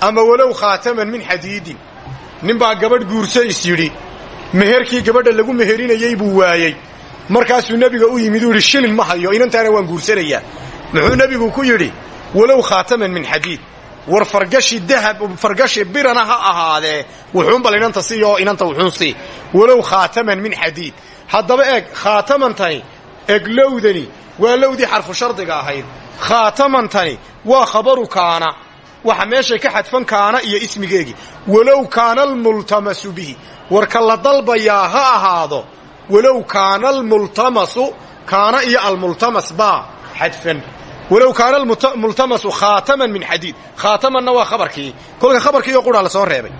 ama walow khaataman min xadiidin. Ninbaa gabadh guurso is yidhi meherkii gabadha lagu meherinayey buu waayey markaasuu nebiga u yimid uu yidhi shilin ma hayo inantaana waan guursanayaa muxuu nebigu ku yidhi walow khaataman min xadiid. War fargashi dahab fargashi birana ha ahaadee wuxuunbal inanta sii oo inanta wuxuun sii. Walow khaataman min xadiid. Haddaba eeg khaatamantani eeg lowdani waa lowdii xarfu shardiga ahayd. Khaatamantani waa khabaru kaana. Waxa meeshay ka xadfan kaana iyo ismigeegii walow kaana almultamasu bihi warka la dalbayaa ha ahaado walow kaana almultamasu kaana iyo almultamas baa xadfan. Walow kaana almultamasu khaataman min xadiid. Khaatamanna waa khabarkii. Kolka khabarkiioo qudhaa la soo reebay.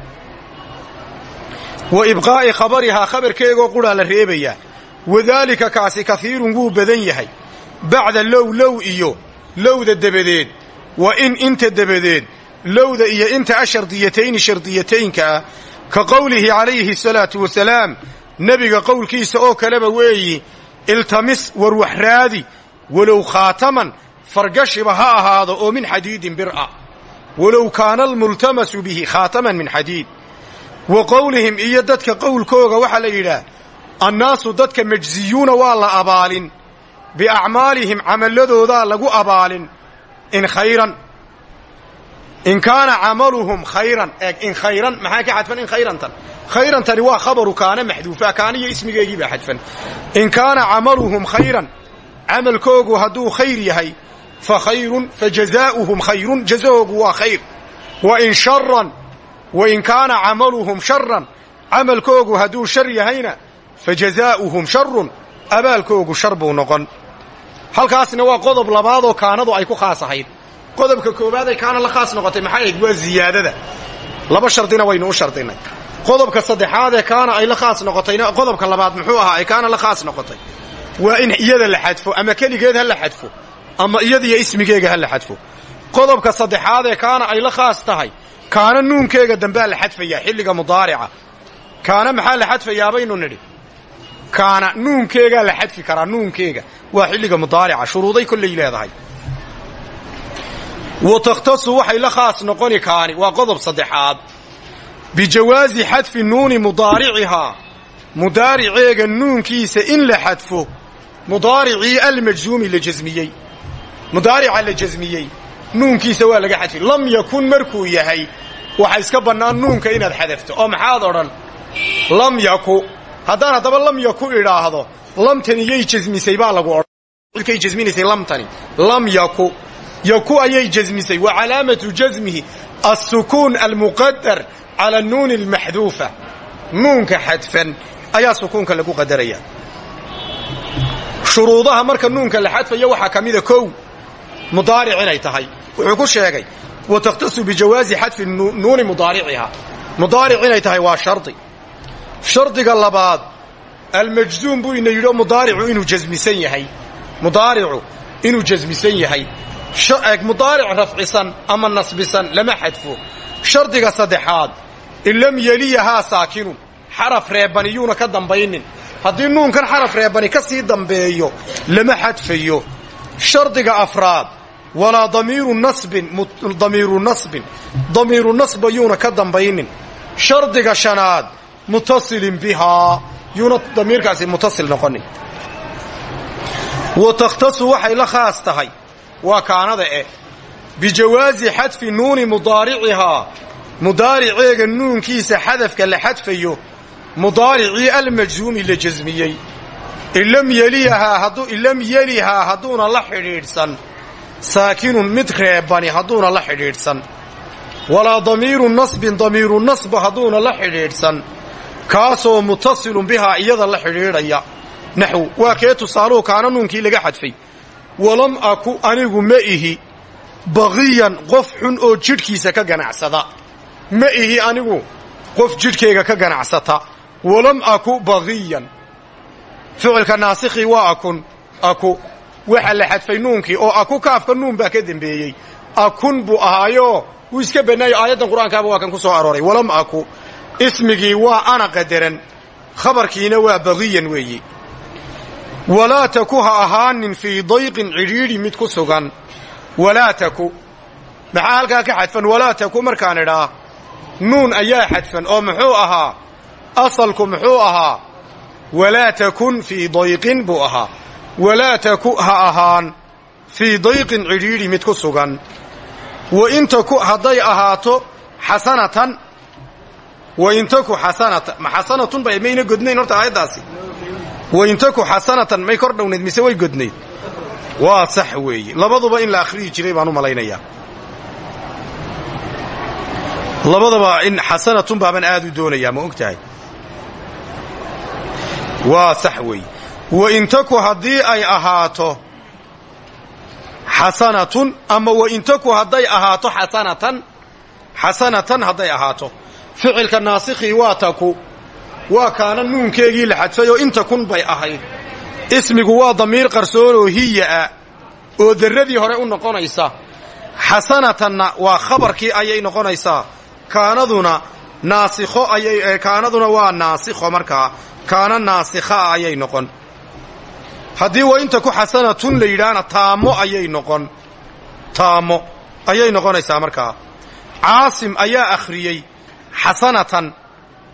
Wa ibqaa'i khabarihaa khabarkeegoo qudhaa la reebayaa. Wadaalika kaasi kaiirun wuu badan yahay. Bacda low low iyo lowda dabadeed. Wa in inta dabadeed lowda iyo inta a shardiyatayni shardiyataynka ah ka qowlihi calayhi asalaatu wasalaam nebiga qowlkiisa oo kaleba weeyi iltamis war wax raadi walow khaataman fargashiba ha ahaado oo min xadiidin bir'a walow kaana almultamasu bihi khaataman min xadiid wa qowlihim iyo dadka qowlkooga waxaa la yidhaah annaasu dadka majziyuuna waa la abaalin biacmaalihim camalladoodaa lagu abaalin in khayran in kaana camaluhum khayran eeg in khayran maxaa ka xadfan? In khayrantan khayrantani waa khabaru kaana maxduufa kaaniyo ismigeegii baa xadfan. In kaana camaluhum khayran camalkoogu hadduu khayr yahay fa khayrun fa jazaa'uhum khayrun jazahoogu waa khayr. Wa in sharan wa in kaana camaluhum sharan camalkoogu hadduu shar yahayna fa jazaa'uhum sharun abaalkoogu shar buu noqon. Halkaasna waa qodob labaadoo kaanadu ay ku qodobka koowaad ay kaana la khaas noqotay maxay ahayd waa ziyaadada. Laba shardina waynu u shardinay. Qodobka saddexaad ee kaana ay la khaas noqotayna qodobka labaad muxuu ahaa ay kaana la khaas noqotay. Waa in iyada la xadfo ama keligeed ha la xadfo ama iyadiyo ismigeega ha la xadfo. Qodobka saddexaad ee kaana ay la khaas tahay kaana nuunkeega dambea la xadfayaa xilliga mudaarica. Kaana maxaa la xadfayaa baynu nidhi? Kaana nuunkeegaa la xadfi karaa nuunkeega. Waa xilliga mudaarica shuruuday kollay leedahay wa takhtasu waxay la khaas noqoni kaani waa qodob saddexaad bijawaasi xadfi nuuni mudaaricihaa mudaariceega nuunkiisa in la xadfo mudaaricii almajzuumi la jasmiyey mudaarica la jasmiyey nuunkiisa waa laga xadfi lam yakun markuu yahay waxa iska bannaan nuunka inaad xadafto oo maxaad odhan lam yaku haddaan haddaba lam yaku idhaahdo lamtani yay jasmisay baa lagu odhan kay jasminaysay yaku ayay jasmisay wa calaamatu jasmihi alsukuun almuqadar cala nuuni almaxduufa. Nuunka xadfan ayaa sukuunka lagu qadaraya. Shuruudaha marka nuunka la xadfayo waxaa ka mida kow. Mudaaric inay tahay. Wuxuu ku sheegay wa takhtasu bijawaazi xadfi nuuni mudaariciha. Mudaaric inay tahay waa shardi. Shardiga labaad almajzuum buu ina yidhi mudaaricu inuu jasmisan yahay. Mudaaricu inuu jasmisan yahay mudaaric rafcisan ama nasbisan lama xadfo. Shardiga saddexaad in lam yeliyahaa saakinun xaraf reebaniyuuna ka dambaynin. Haddii nuunkan xaraf reebani ka sii dambeeyo lama xadfayo. Shardiga afraad walaa damiiru nasbin damiiru nasbin. Damiiru nasba yuuna ka dambaynin. Shardiga shanaad mutasilin bihaa yuuna damiirkaasi mutasil noqonin. Wa takhtasu waxay waa kaanada eh bijawaazi xadfi nuuni mudaaricihaa. Mudaariceega nuunkiisa xadafka la xadfayo mudaaricii almajzuumi la jasmiyey in lam yelihaa hadduuna la xidhiidhsan. Saakinun mid reebani hadduuna la xidhiidhsan. Walaa damiiru nasbin damiiru nasba hadduuna la xidhiidhsan. Kaasoo mutasilun bihaa iyada la xidhiidhaya. Naxw waa kee tusaaluhu kaana nuunkii laga xadfay walam aku anigu ma ihi baqiyan qof xun oo jidhkiisa ka ganacsada. Ma ihi anigu qof jidhkayga ka ganacsata. Walam aku baqiyan ficilka naasikhii waa akun aku. Waxa la xadfay nuunkii oo aku kaafka nuun baa ka dembeeyey akun buu ahaayo wuu iska bannaayo aayaddan qur'aankaaba waa kan ku soo arooray. Walam aku ismigii waa ana qadaran khabarkiina waa baqiyan weeyi walaa taku ha ahaanin fii dayqin cidhiidhi mid ku sugan. Walaa taku. Maxaa halkaa ka xadfan? Walaa taku markaan idhaa. Nuun ayaa xadfan oo muxuu ahaa? Asalku muxuu ahaa? Walaa takun fii dayqin buu ahaa. Walaa taku ha ahaan fii dayqin cidhiidhi mid ku sugan. Wa in taku hadday ahaato xasanatan wa xasanatan ma xasanatun ba mayna godnayn horta aayaddaasi wa in taku xasanatan may kor dhownayd mise way godnayd waa sax weeye. Labaduba in la akhriyi jiray baan u malaynayaa labadaba in xasanatun baaban aad u doonayaa ma og tahay waa sax weeye. Wa in taku haddii ay ahaato xasanatun ama wa in taku hadday ahaato xasanatan xasanatan hadday ahaato. Ficilka naasikhii waa taku waa kaana nuunkeegii la xadfay oo inta kun bay ahayd. Ismigu waa damiir qarsoon oo hiya-a oo darradii hore u noqonaysa. Xasanatanna waa khabarkii ayay noqonaysaa. Kaanaduna naasikho ayay kaanaduna waa naasikho markaa kaana naasikhaa ayay noqon. Haddii waa inta ku xasanatun la yidhaahna taamo ayay noqon. Taamo ayay noqonaysaa markaa caasim ayaa akhriyey xasanatan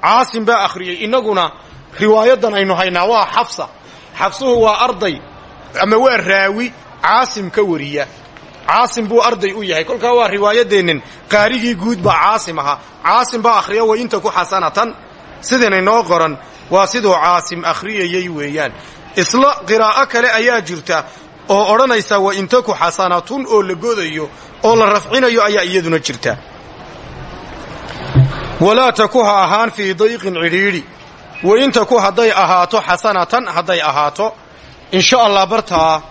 caasim baa akhriyey innaguna riwaayadan aynu haynaa waa xafsa. Xafsuhu waa arday ama waa raawi caasim ka wariya. Caasim buu arday u yahay. Kolkaa waa riwaayadeennin qaarigii guud baa caasim ahaa. Caasim baa akhriya wa inta ku xasanatan? Sidanay noo qoran waa siduu caasim akhriyayey weeyaan. Isla qiraa'o kale ayaa jirta oo odhanaysa wa intaku xasanatun? oo la godayo oo la rafcinayo ayaa iyaduna jirta walaa taku ha ahaan fii dayqin cidhiidhi. Wa intaku hadday ahaato xasanatan hadday ahaato insha allah bartaa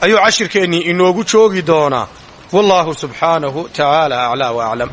ayuu cashirkeennii inoogu joogi doonaa. Wallaahu subxaanahu tacaala aclaa wa aclam